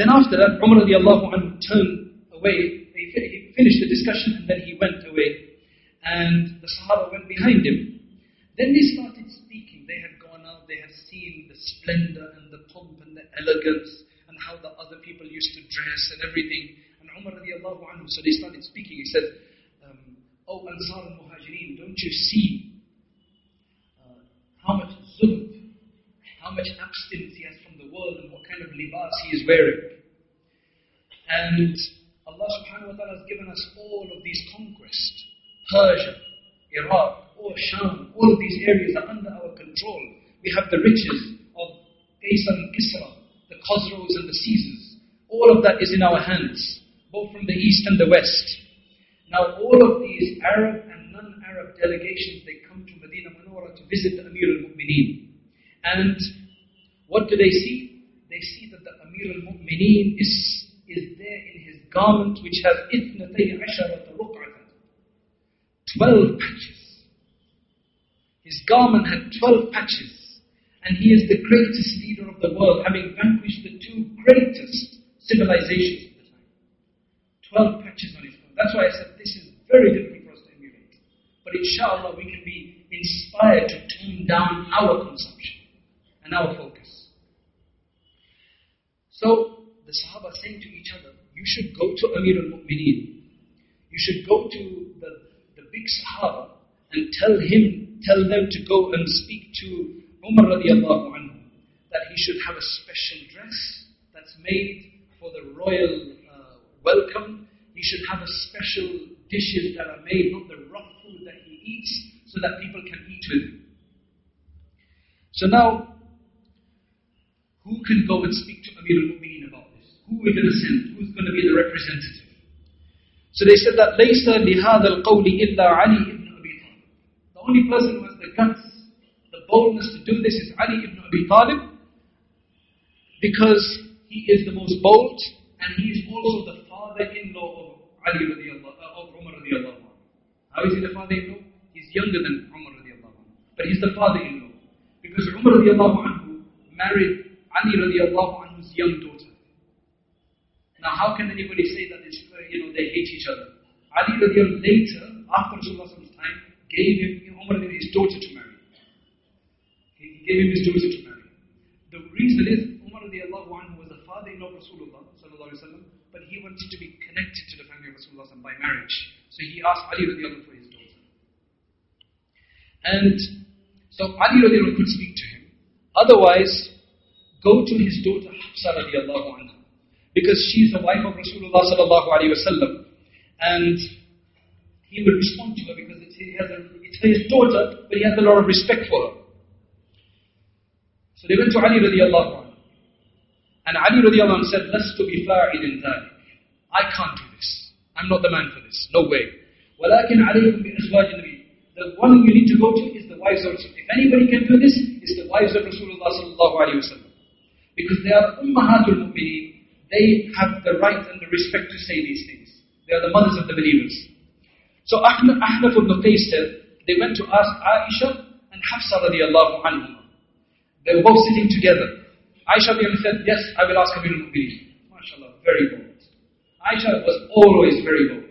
Then after that, Umar radiallahu anhu turned away. He finished the discussion and then he went away. And the Sahaba went behind him. Then they started speaking. They had gone out, they had seen the splendor and the pomp and the elegance how the other people used to dress and everything. And Umar radiallahu anhu, so they started speaking. He said, um, Oh Ansar al Muhajirin, don't you see uh, how much zuhd, how much abstinence he has from the world and what kind of libas he is wearing. And Allah subhanahu wa ta'ala has given us all of these conquests. Persia, Iraq, or Sham, all of these areas are under our control. We have the riches of Qaisar and Kisra, the and the Caesars. All of that is in our hands, both from the east and the west. Now all of these Arab and non-Arab delegations, they come to Medina Munawwara to visit the Amir al-Mu'mineen. And what do they see? They see that the Amir al-Mu'mineen is, is there in his garment which has ithnatay asharata ruq'atan. Twelve patches. His garment had twelve patches. And he is the greatest leader of the world, having vanquished the two greatest civilizations of the time. Twelve patches on his garment. That's why I said this is very difficult for us to emulate. But inshallah we can be inspired to tone down our consumption and our focus. So the Sahaba saying to each other, you should go to Amir al-Mu'mineen. You should go to the, the big Sahaba and tell him, tell them to go and speak to Umar radiallahu anhu that he should have a special dress that's made for the royal uh, welcome. He should have a special dishes that are made, not the rough food that he eats, so that people can eat with him. So now, who can go and speak to Amir al-Mu'mineen about this? Who are we going to send? Who's going to be the representative? So they said that لَيْسَ لِهَذَا الْقَوْلِ إِلَّا عَلِي ibn Abi Talib. The only person who has the guts, the boldness to do this is Ali ibn Abi Talib because he is the most bold and he is also the father-in-law of Ali radiallahu, uh, of Umar radiallahu. How is he the father-in-law? He's younger than Umar radiallahu. But he's the father-in-law. Because Umar radiallahu anhu married Ali radiallahu anhu's young daughter. Now how can anybody say that it's, uh, you know, they hate each other? Ali radiallahu later, after Rasulullah's time, gave him, Umar his daughter to marry. Gave him his daughter to marry. The reason is, Umar anhu was the father-in-law of Rasulullah but he wanted to be connected to the family of Rasulullah by marriage. So he asked Ali for his daughter. And so Ali could speak to him. Otherwise, go to his daughter Hafsa anha. Because she's the wife of Rasulullah. And he will respond to her because it's his daughter, but he has a lot of respect for her. So they went to Ali radiallahu anhu. And Ali radiallahu anhu said, لَسْتُ بِفَاعِلٍ ذَلِكَ I can't do this. I'm not the man for this. No way. وَلَكِنْ عَلَيْكُمْ بِأَزْوَاجِ النَّبِي The one you need to go to is the wives of Rasul. If anybody can do this, it's the wives of Rasulullah sallallahu alayhi wa sallam. Because they are ummahatul mu'mineen. They have the right and the respect to say these things. They are the mothers of the believers. So Ahnaf Ahnaf ibn Qais said, they went to ask Aisha and Hafsa radiallahu anhum. They were both sitting together. Aisha said, yes, I will ask Amir al-Mu'mineen. MashaAllah, very bold. Aisha was always very bold.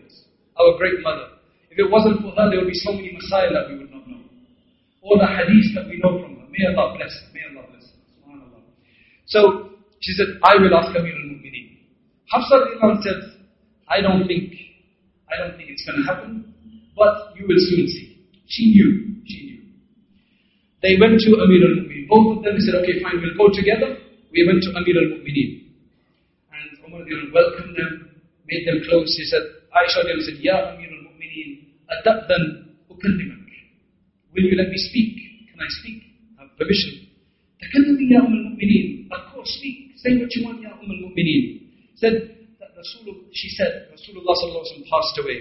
Our great mother. If it wasn't for her, there would be so many Messiah that we would not know. All the hadith that we know from her. May Allah bless her. May Allah bless her. Subhanallah. So, she said, I will ask Amir al-Mu'mineen. Hafsa radiallahu said, I don't think, I don't think it's going to happen, but you will soon see. She knew. She knew. They went to Amir al-Mu'mineen Both of them said, okay, fine, we'll go together. We went to Amir al-Mu'mineen. And Umar radiallahu welcomed them, made them close. He said, Aisha radiallahu said, Ya Amir al-Mu'mineen, أتأذن أكلمك. Will you let me speak? Can I speak? I have permission. تكلمي يا أم المؤمنين. Of course, speak. Say what you want, يا أم المؤمنين. Said that Rasul, she said, Rasulullah sallallahu alaihi wasallam passed away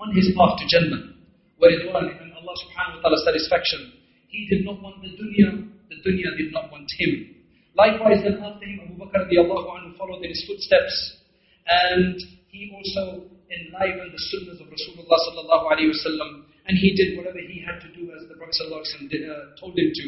on his path to Jannah, where it was and Allah subhanahu wa ta'ala's satisfaction. he did not want the dunya, the dunya did not want him. Likewise, then after him, Abu Bakr anhu followed in his footsteps, and he also enlivened the sunnahs of Rasulullah sallallahu alaihi wasallam, and he did whatever he had to do as the Prophet sallallahu wasallam did, uh, told him to.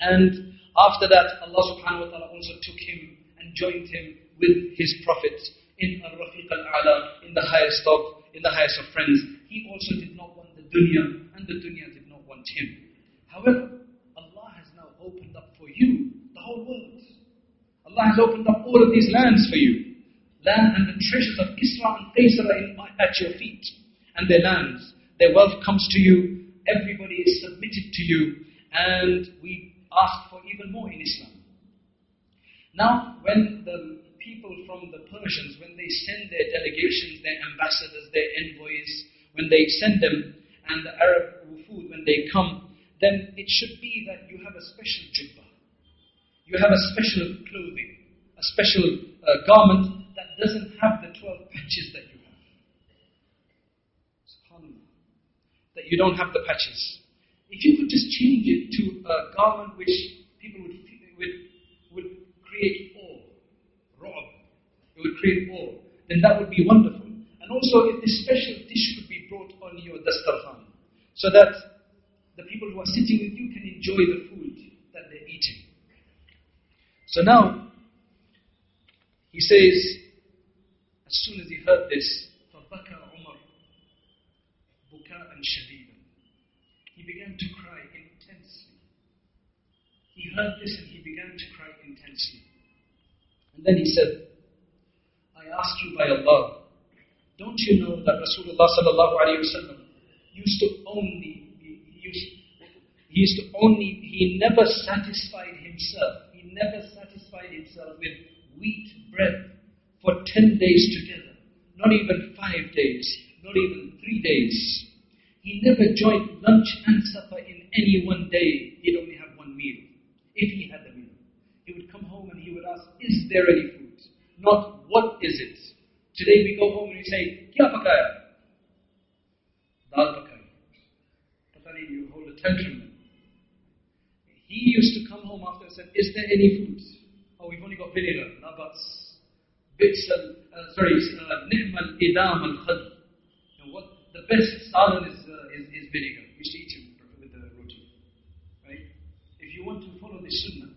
And after that, Allah subhanahu wa ta'ala also took him and joined him with his Prophet in Ar-Rafiq al-Ala, in the highest of, in the highest of friends. He also did not want the dunya, and the dunya did not want him. However, Allah has now opened up for you the whole world. Allah has opened up all of these lands for you. Land and the treasures of Kisra and Qaisar are at your feet. And their lands, their wealth comes to you. Everybody is submitted to you. And we ask for even more in Islam. Now, when the people from the Persians, when they send their delegations, their ambassadors, their envoys, when they send them, and the Arab wufud, when they come, then it should be that you have a special jubbah. You have a special clothing, a special uh, garment that doesn't have the 12 patches that you have. SubhanAllah. That you don't have the patches. If you could just change it to a garment which people would, would, would create awe, ru'ab, it would create awe, then that would be wonderful. And also, if this special dish could be brought on your dastarkhan, so that the people who are sitting with you can enjoy the food that they're eating. So now, he says, as soon as he heard this, فَبَكَى عُمَرْ بُكَاءً شَدِيدًا He began to cry intensely. He heard this and he began to cry intensely. And then he said, I ask you by Allah, don't you know that Rasulullah sallallahu alayhi wasallam used to only, he used, He used to only, he never satisfied himself, he never satisfied himself with wheat bread for 10 days together, not even 5 days, not even 3 days. He never joined lunch and supper in any one day. He'd only have one meal, if he had the meal. He would come home and he would ask, Is there any food? Not what is it? Today we go home and we say, Kya pakaya? Dal pakaya. Pata nahi, you hold a tantrum. He used to come home after and said, Is there any food? Oh, we've only got vinegar. No buts. Bits, uh, sorry, ni'm al idam al khall. What the best salan is, uh, is, is vinegar. We to eat it with the roti. Right? If you want to follow the sunnah,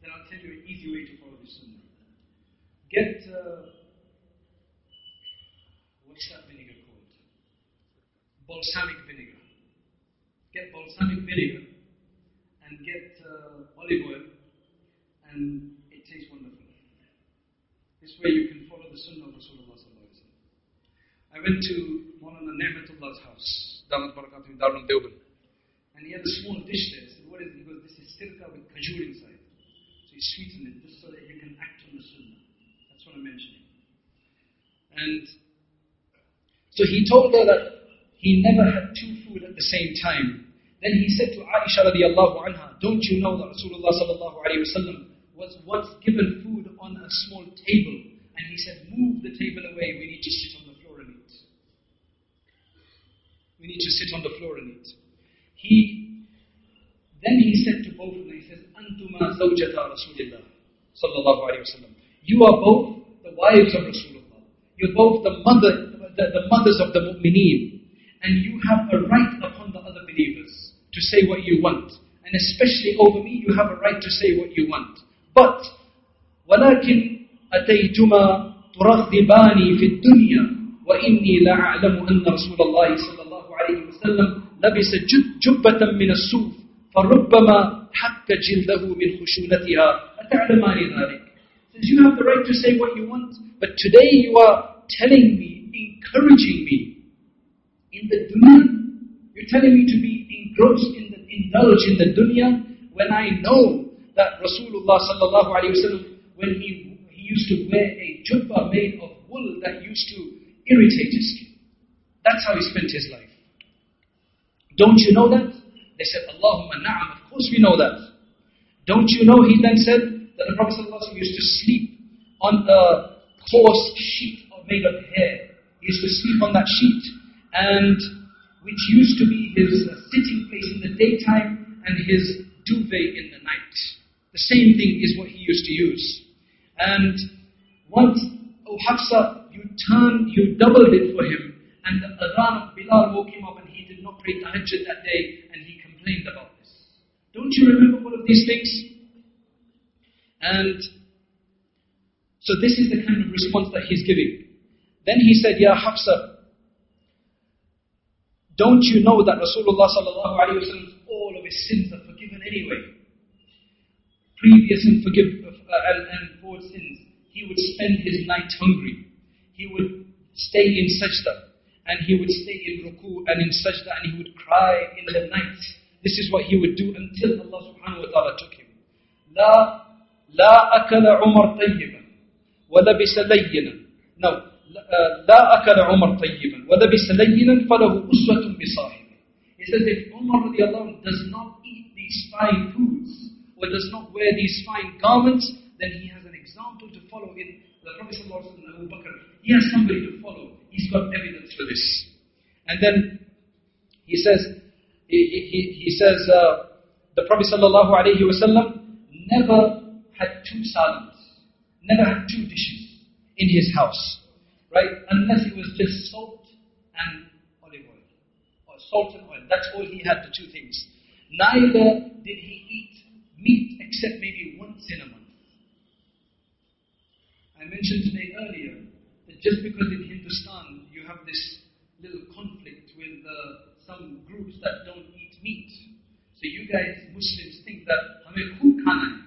then I'll tell you an easy way to follow the sunnah. Get, uh, what's that vinegar called? Balsamic vinegar. Get balsamic vinegar and get uh, olive oil, and it tastes wonderful. This way you can follow the sunnah of Rasulullah. I went to Maulana Ni'matullah's house, Damat Barakatuh in Darul and he had a small dish there. I said, What is it? He goes, This is sirka with kajur inside. So he sweetened it just so that you can act on the sunnah. That's what I'm mentioning. And so he told her that he never had two food at the same time. Then he said to Aisha radiallahu anha, Don't you know that Rasulullah sallallahu alayhi wasallam was once given food on a small table? And he said, Move the table away, we need to sit on the floor and eat. We need to sit on the floor and eat. He then he said to both of them, he says, Antuma zawjata Rasulillah sallallahu alayhi wasallam. You are both the wives of Rasulullah. You're both the mother, the, the mothers of the mu'mineen. And you have a right believers to say what you want. And especially over me, you have a right to say what you want. But, ولكن أتيتما ترغباني في الدنيا وإني لا أعلم أن رسول الله صلى الله عليه وسلم لبس جب- جبة من الصوف فربما حك جلده من خشونتها أتعلمان ذلك Says you have the right to say what you want, but today you are telling me, encouraging me in the dunya. You're telling me to be engrossed in the indulge in the dunya when I know that Rasulullah sallallahu alaihi wasallam when he he used to wear a jubba made of wool that used to irritate his skin. That's how he spent his life. Don't you know that? They said, Allahumma na'am. Of course we know that. Don't you know, he then said, that the Prophet ﷺ used to sleep on a coarse sheet made of hair. He used to sleep on that sheet, and which used to be his uh, sitting place in the daytime and his duvet in the night. The same thing is what he used to use. And once, oh Hafsa, you turned, you doubled it for him, and the adhan of Bilal woke him up and he did not pray tahajjud that day, and he complained about this. Don't you remember all of these things? And so this is the kind of response that he's giving. Then he said, Ya Hafsa, don't you know that Rasulullah sallallahu alayhi wa sallam, all of his sins are forgiven anyway? Previous and forgive uh, and, and forward sins. He would spend his night hungry. He would stay in sajda. And he would stay in ruku and in sajda and he would cry in the night. This is what he would do until Allah subhanahu wa ta'ala took him. لا لا أكل عمر طيبا ولبس لينا no لا أكل عمر طيبا ولبس لينا فله أسوة بصاحبه He says if Umar radiallahu anhu does not eat these fine foods or does not wear these fine garments then he has an example to follow in the Prophet sallallahu alaihi wasallam Abu Bakr he has somebody to follow he's got evidence for this and then he says he, he, he says uh, the Prophet sallallahu alaihi wasallam never had two salads, never had two dishes in his house, right? Unless it was just salt and olive oil, or salt and oil. That's all he had, the two things. Neither did he eat meat except maybe once in a month. I mentioned today earlier that just because in Hindustan you have this little conflict with uh, some groups that don't eat meat. So you guys, Muslims, think that हमें खूब खाना है.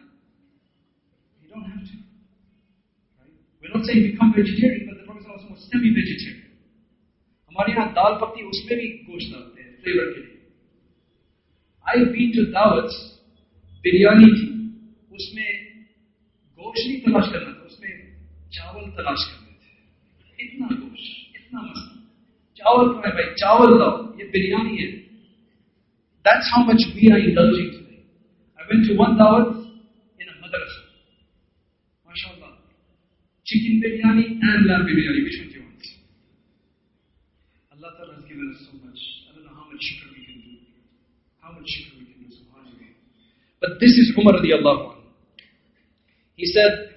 You don't have to. Right? We're not saying become vegetarian, उसमें भी vegetarian हमारे यहाँ दाल पत्ती उसमें भी गोश्त डालते हैं फ्लेवर के लिए आई बीन टू दावत बिरयानी थी उसमें गोश्त नहीं तलाश करना था, उसमें चावल तलाश करने थे इतना गोश्त, इतना मस्त चावल तो भाई चावल लाओ, ये बिरयानी है That's how much we are indulging today. I went to one dawat in a madrasa. MashaAllah. Chicken biryani and lamb biryani. Which one But this is Umar radiallahu anhu. He said,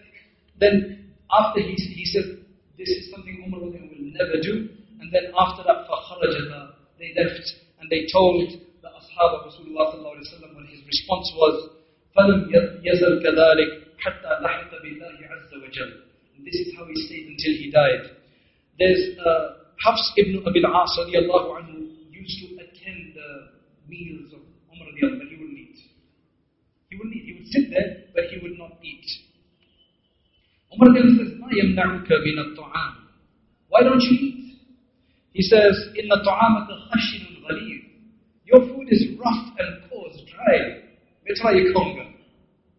then after he, he said, this is something Umar radiallahu anhu will never do. And then after that, فَخَرَجَتَ They left and they told the ashab of Rasulullah sallallahu alayhi wa sallam when his response was, فَلَمْ يَزَلْ كَذَلِكَ حَتَّى لَحِقَ بِاللَّهِ عَزَّ وَجَلَّ And this is how he stayed until he died. There's uh, Hafs ibn Abil As radiallahu anhu used to attend the meals sit there, but he would not eat. Umar says, Why don't you eat? He says, إِنَّ طَعَامَكَ خَشِنٌ غَلِيظٌ Your food is rough and coarse, dry. مترى يكونغا.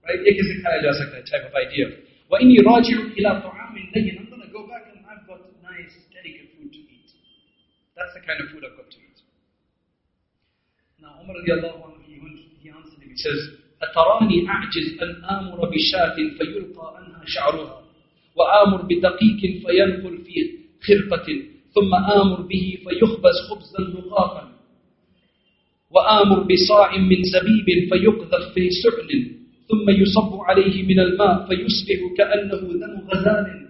Right? That type of idea. وَإِنِّي رَاجِعُ إِلَى طَعَامٍ لَيِّنْ I'm going to go back and I've got nice, delicate food to eat. That's the kind of food I've got to eat. Now, Umar Allah, he answered him, he says, أتراني أعجز أن آمر بشاة فيلقى عنها شعرها وآمر بدقيق فينقل في خرقة ثم آمر به فيخبز خبزا رقاقا وآمر بصاع من زبيب فيقذف في سعل ثم يصب عليه من الماء فيصبح كأنه دم غزال.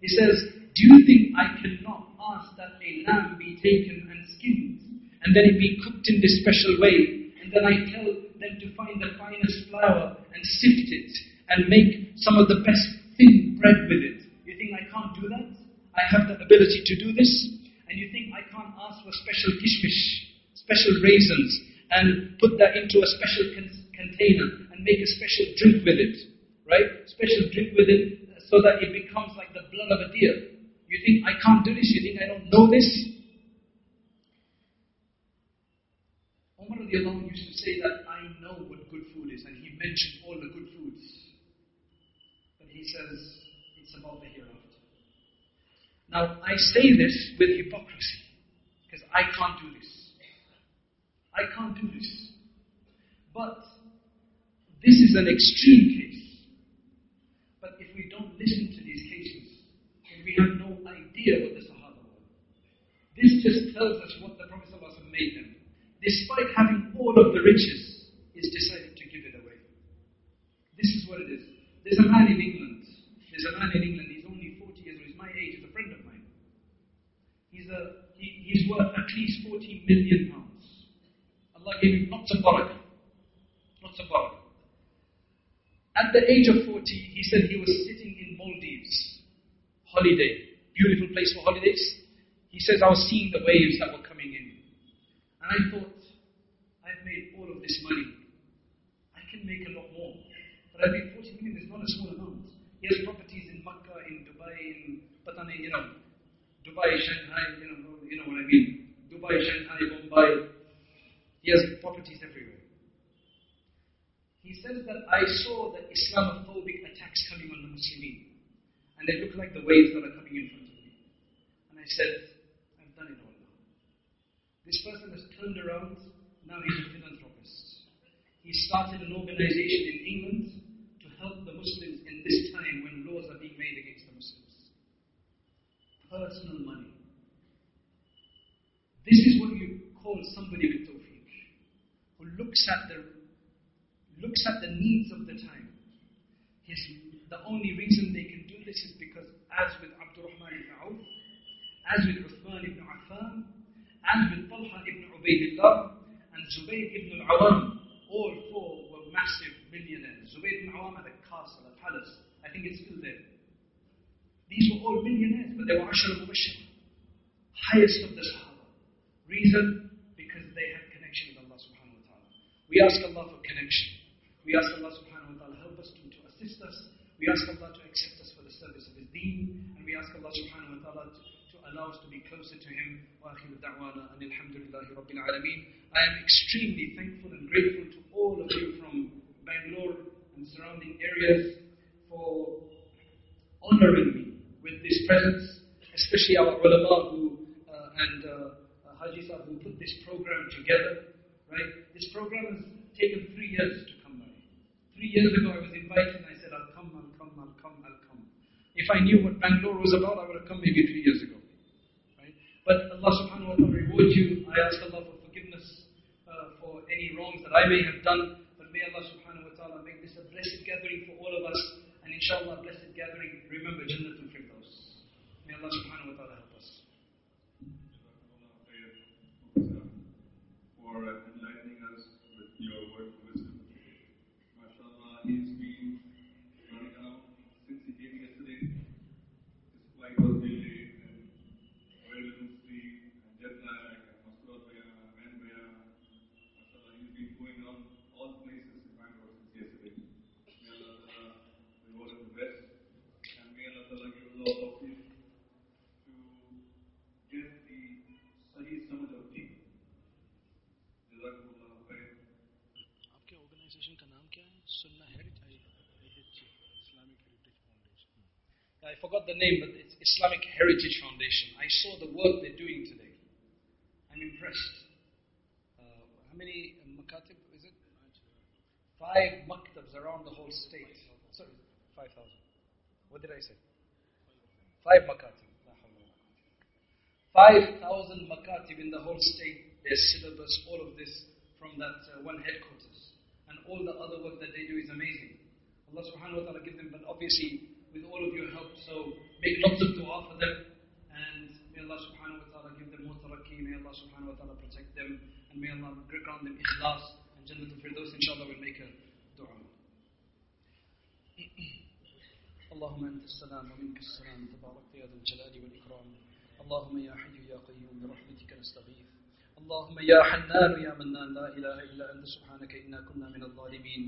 He says, do you think I cannot ask that a lamb be taken and skinned and then it be cooked in this special way and then I tell them to find the finest flour and sift it and make some of the best thin bread with it. You think I can't do that? I have the ability to do this? And you think I can't ask for special kishmish, special raisins, and put that into a special con- container and make a special drink with it, right? Special drink with it so that it becomes like the blood of a deer. You think I can't do this? You think I don't know this? Umar used to say that I know what good food is, and he mentioned all the good foods. But he says it's about the hereafter. Now, I say this with hypocrisy, because I can't do this. I can't do this. But this is an extreme case. But if we don't listen to these cases, then we have no idea what the Sahaba were. This just tells us what the Prophet made them. Despite having all of the riches, he's decided to give it away. This is what it is. There's a man in England. There's a man in England. He's only 40 years old. He's my age. He's a friend of mine. He's a he, he's worth at least 40 million pounds. Allah gave him lots of barakah. Lots of barakah. At the age of 40, he said he was sitting in Maldives, holiday, beautiful place for holidays. He says, I was seeing the waves that were coming in. And I thought, I've made all of this money. I can make a lot. But I think 40 million is not a small amount. He has properties in Makkah, in Dubai, in Patani, you know, Dubai, Shanghai, you know, you know what I mean. Dubai, Shanghai, Mumbai. He has properties everywhere. He says that I saw the Islamophobic attacks coming on the Muslimin. And they look like the waves that are coming in front of me. And I said, I've done it all now. This person has turned around, now he's a philanthropist. He started an organization in England help the Muslims in this time when laws are being made against the Muslims. Personal money. This is what you call somebody with tawfiq, who looks at the looks at the needs of the time. His, the only reason they can do this is because, as with Abdurrahman ibn Auf, as with Uthman ibn Affan, as with Talha ibn Ubaidillah, and Zubayr ibn al-Awam, all four were massive millionaires. Zubayr ibn al-Awam had a castle, a palace. I think it's still there. These were all millionaires, but they were Ashar al-Mubashir, highest of the Sahaba. Reason? Because they had connection with Allah subhanahu wa ta'ala. We ask Allah for connection. We ask Allah subhanahu wa ta'ala help us to, to assist us. We ask Allah to accept us for the service of His deen. And we ask Allah subhanahu wa ta'ala to, to allow us to be closer to Him. وآخر دعوانا أن الحمد لله رب العالمين. I am extremely thankful and grateful to all of you from Bangalore and surrounding areas for honoring me with this presence, especially our ulama who, uh, and uh, uh, Haji Sahib who put this program together. Right? This program has taken three years to come by. Three years ago, I was invited and I said, I'll come, I'll come, I'll come, I'll come. If I knew what Bangalore was about, I would have come maybe three years ago. Right? But Allah subhanahu wa ta'ala reward you. I ask Allah for forgiveness uh, for any wrongs that I may have done. But may Allah subhanahu wa ta'ala make this a blessed gathering for all of us. Inshallah, blessed gathering, remember Jannatul I forgot the name, but it's Islamic Heritage Foundation. I saw the work they're doing today. I'm impressed. Uh, how many makatib is it? Five maktabs around the whole state. Sorry, 5,000. What did I say? Five makatib. La hawla wa la quwwata. 5,000 makatib in the whole state. Their syllabus, all of this from that uh, one headquarters. And all the other work that they do is amazing. Allah subhanahu wa ta'ala give them, but obviously with all of your help, so make lots of dua for them. And may Allah subhanahu wa ta'ala give them more taraqi, may Allah subhanahu wa ta'ala protect them, and may Allah grant them ikhlas and Jannah al-Firdaus, inshallah we'll make a dua. اللهم أنت السلام ومنك السلام تبارك يا ذا الجلال والإكرام اللهم يا حي يا قيوم برحمتك نستغيث اللهم يا حنان يا منان لا إله إلا أنت سبحانك إنا كنا من الظالمين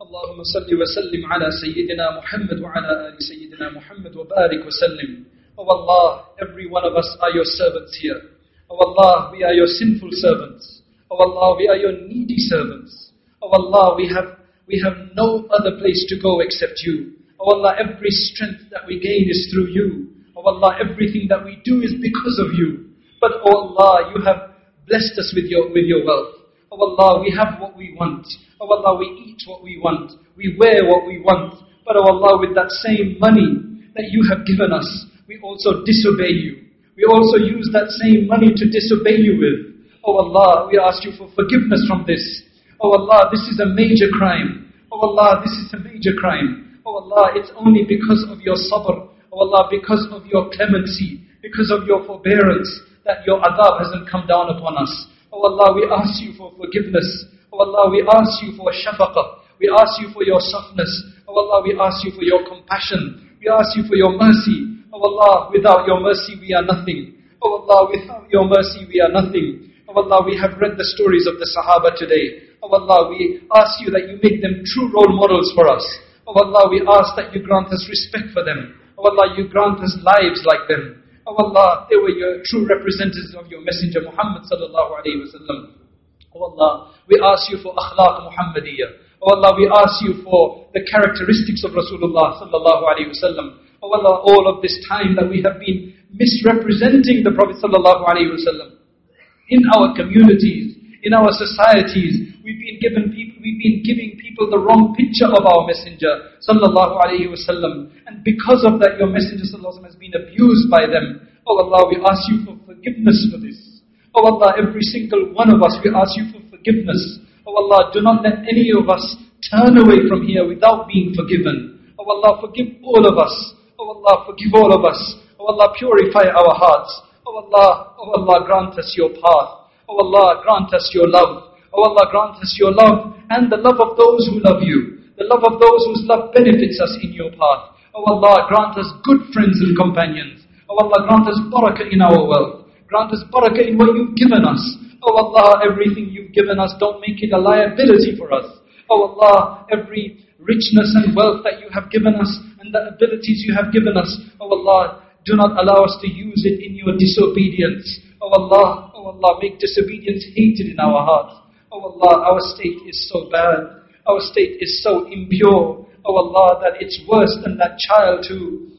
اللهم صل وسلم على سيدنا محمد وعلى آل سيدنا محمد وبارك وسلم Oh Allah, every one of us are your servants here. Oh Allah, we are your sinful servants. Oh Allah, we are your needy servants. Oh Allah, we have, we have no other place to go except you. Oh Allah, every strength that we gain is through you. Oh Allah, everything that we do is because of you. But oh Allah, you have blessed us with your, with your wealth. Oh Allah, we have what we want. Oh Allah, we eat what we want. We wear what we want. But oh Allah, with that same money that you have given us, we also disobey you. We also use that same money to disobey you with. Oh Allah, we ask you for forgiveness from this. Oh Allah, this is a major crime. Oh Allah, this is a major crime. Oh Allah, it's only because of your sabr. Oh Allah, because of your clemency, because of your forbearance, that your adab hasn't come down upon us. Oh Allah, we ask you for forgiveness. Oh Allah, we ask you for shafaqah. We ask you for your softness. Oh Allah, we ask you for your compassion. We ask you for your mercy. Oh Allah, without your mercy we are nothing. Oh Allah, without your mercy we are nothing. Oh Allah, we have read the stories of the Sahaba today. Oh Allah, we ask you that you make them true role models for us. Oh Allah, we ask that you grant us respect for them. Oh Allah, you grant us lives like them. Oh Allah, they were your true representatives of your messenger Muhammad sallallahu alayhi wa sallam. Oh Allah, we ask you for akhlaq Muhammadiyah. Oh Allah, we ask you for the characteristics of Rasulullah sallallahu alayhi wa sallam. Oh Allah, all of this time that we have been misrepresenting the Prophet sallallahu alayhi wa sallam. In our communities, in our societies, we've been given people, we've been giving people the wrong picture of our messenger sallallahu alayhi wa sallam. And because of that, your messenger sallallahu has been abused by them. Oh Allah, we ask you for forgiveness for this. Oh Allah, every single one of us, we ask you for forgiveness. Oh Allah, do not let any of us turn away from here without being forgiven. Oh Allah, forgive all of us. Oh Allah, forgive all of us. Oh Allah, purify our hearts. Oh Allah, oh Allah, grant us your path. Oh Allah, grant us your love. Oh Allah, grant us your love and the love of those who love you. The love of those whose love benefits us in your path. Oh Allah, grant us good friends and companions. Oh Allah, grant us barakah in our wealth. Grant us barakah in what you've given us. Oh Allah, everything you've given us, don't make it a liability for us. Oh Allah, every richness and wealth that you have given us and the abilities you have given us, oh Allah, do not allow us to use it in your disobedience. Oh Allah, oh Allah, make disobedience hated in our hearts. Oh Allah, our state is so bad. Our state is so impure. Oh Allah, that it's worse than that child who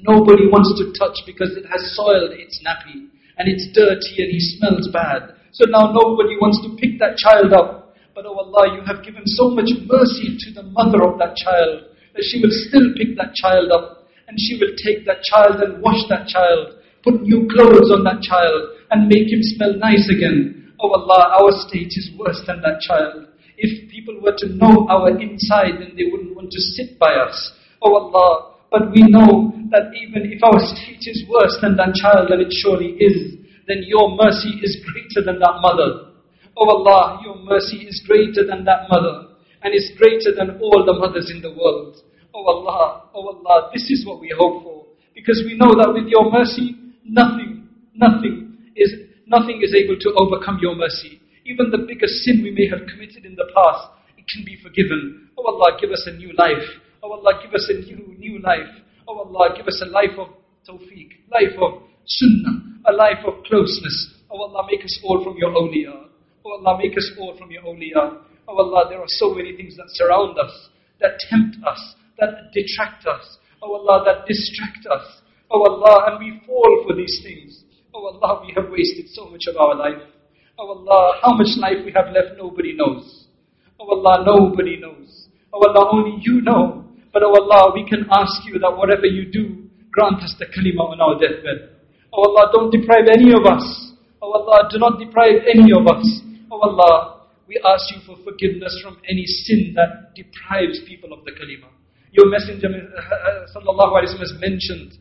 nobody wants to touch because it has soiled its nappy and it's dirty and he smells bad. So now nobody wants to pick that child up. But oh Allah, you have given so much mercy to the mother of that child that she will still pick that child up and she will take that child and wash that child, put new clothes on that child and make him smell nice again. Oh Allah, our state is worse than that child. If people were to know our inside, then they wouldn't want to sit by us. Oh Allah, but we know that even if our state is worse than that child, and it surely is, then your mercy is greater than that mother. Oh Allah, your mercy is greater than that mother, and is greater than all the mothers in the world. Oh Allah, oh Allah, this is what we hope for. Because we know that with your mercy, nothing, nothing is, nothing is able to overcome your mercy. Even the biggest sin we may have committed in the past, it can be forgiven. Oh Allah, give us a new life. Oh Allah, give us a new, new life. Oh Allah, give us a life of tawfiq, life of sunnah, a life of closeness. Oh Allah, make us all from your awliya. Oh Allah, make us all from your awliya. Oh Allah, there are so many things that surround us, that tempt us, that detract us. Oh Allah, that distract us. Oh Allah, and we fall for these things. Oh Allah, we have wasted so much of our life. Oh Allah, how much life we have left, nobody knows. Oh Allah, nobody knows. Oh Allah, only you know. But oh Allah, we can ask you that whatever you do, grant us the kalima on our deathbed. Oh Allah, don't deprive any of us. Oh Allah, do not deprive any of us. Oh Allah, we ask you for forgiveness from any sin that deprives people of the kalima. Your messenger uh, sallallahu alaihi wasallam has mentioned,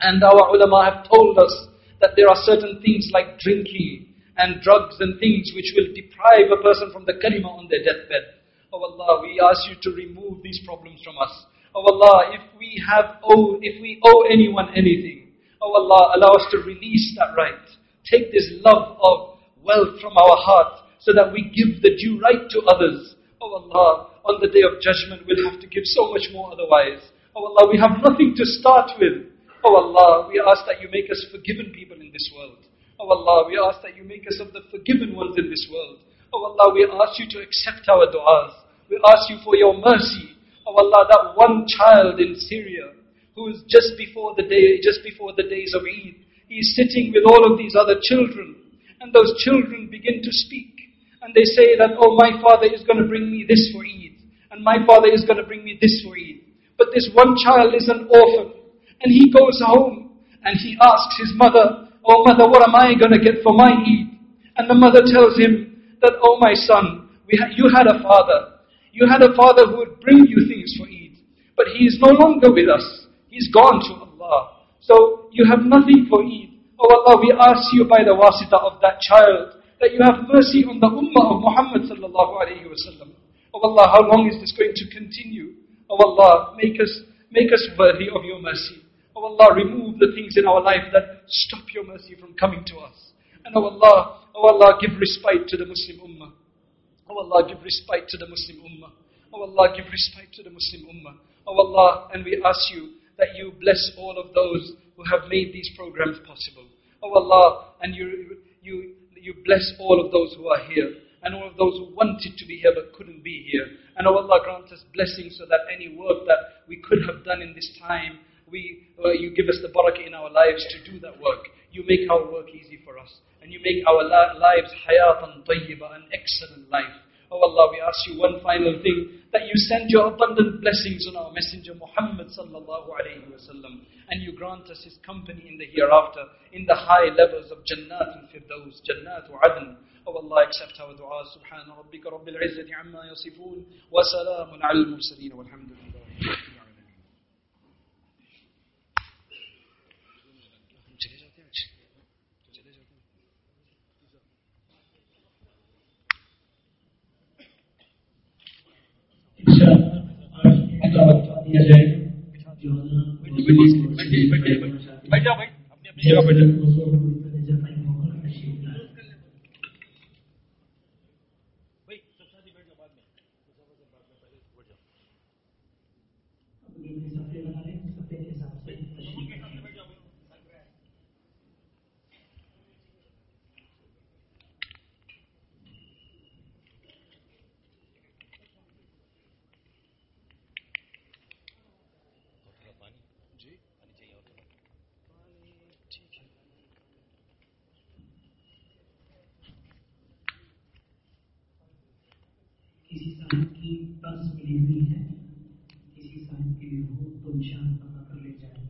and our ulama have told us that there are certain things like drinking and drugs and things which will deprive a person from the kalima on their deathbed. Oh Allah, we ask you to remove these problems from us. Oh Allah, if we have owe, if we owe anyone anything, oh Allah, allow us to release that right. Take this love of wealth from our heart so that we give the due right to others. Oh Allah, on the day of judgment we'll have to give so much more otherwise. Oh Allah, we have nothing to start with. Oh Allah, we ask that you make us forgiven people in this world. Oh Allah, we ask that you make us of the forgiven ones in this world. Oh Allah, we ask you to accept our du'as. We ask you for your mercy. Oh Allah, that one child in Syria who is just before the day, just before the days of Eid, he is sitting with all of these other children, and those children begin to speak, and they say that, oh, my father is going to bring me this for Eid, and my father is going to bring me this for Eid. But this one child is an orphan, and he goes home, and he asks his mother, oh mother, what am I going to get for my Eid? And the mother tells him that, oh my son, we ha- you had a father. You had a father who would bring you things for Eid. But he is no longer with us. He's gone to Allah. So you have nothing for Eid. Oh Allah, we ask you by the wasita of that child that you have mercy on the ummah of Muhammad. Oh Allah, how long is this going to continue? Oh Allah, make us, make us worthy of your mercy. Oh Allah, remove the things in our life that stop your mercy from coming to us. And oh Allah, oh Allah, give respite to the Muslim ummah. Oh Allah, give respite to the Muslim ummah. Oh Allah, give respite to the Muslim ummah. Oh Allah, and we ask you that you bless all of those who have made these programs possible. Oh Allah, and you, you, you bless all of those who are here, and all of those who wanted to be here but couldn't be here. And oh Allah, grant us blessings so that any work that we could have done in this time, we, uh, you give us the barakah in our lives to do that work. You make our work easy for us. And you make our lives hayatan tayyiba, an excellent life. Oh Allah, we ask you one final thing, that you send your abundant blessings on our messenger Muhammad sallallahu alayhi wasallam, and you grant us his company in the hereafter, in the high levels of Jannat al-Firdaus, Jannat al-Adn. Oh Allah, accept our dua. Subhana rabbika rabbil izzati amma yasifun, wa salamun ala al-mursaleen, walhamdulillah. बैठ जाओ भाई। अपनी अपनी जगह बैठ बस मिली हुई है। किसी साहब की हो तो निशान पता कर ले जाए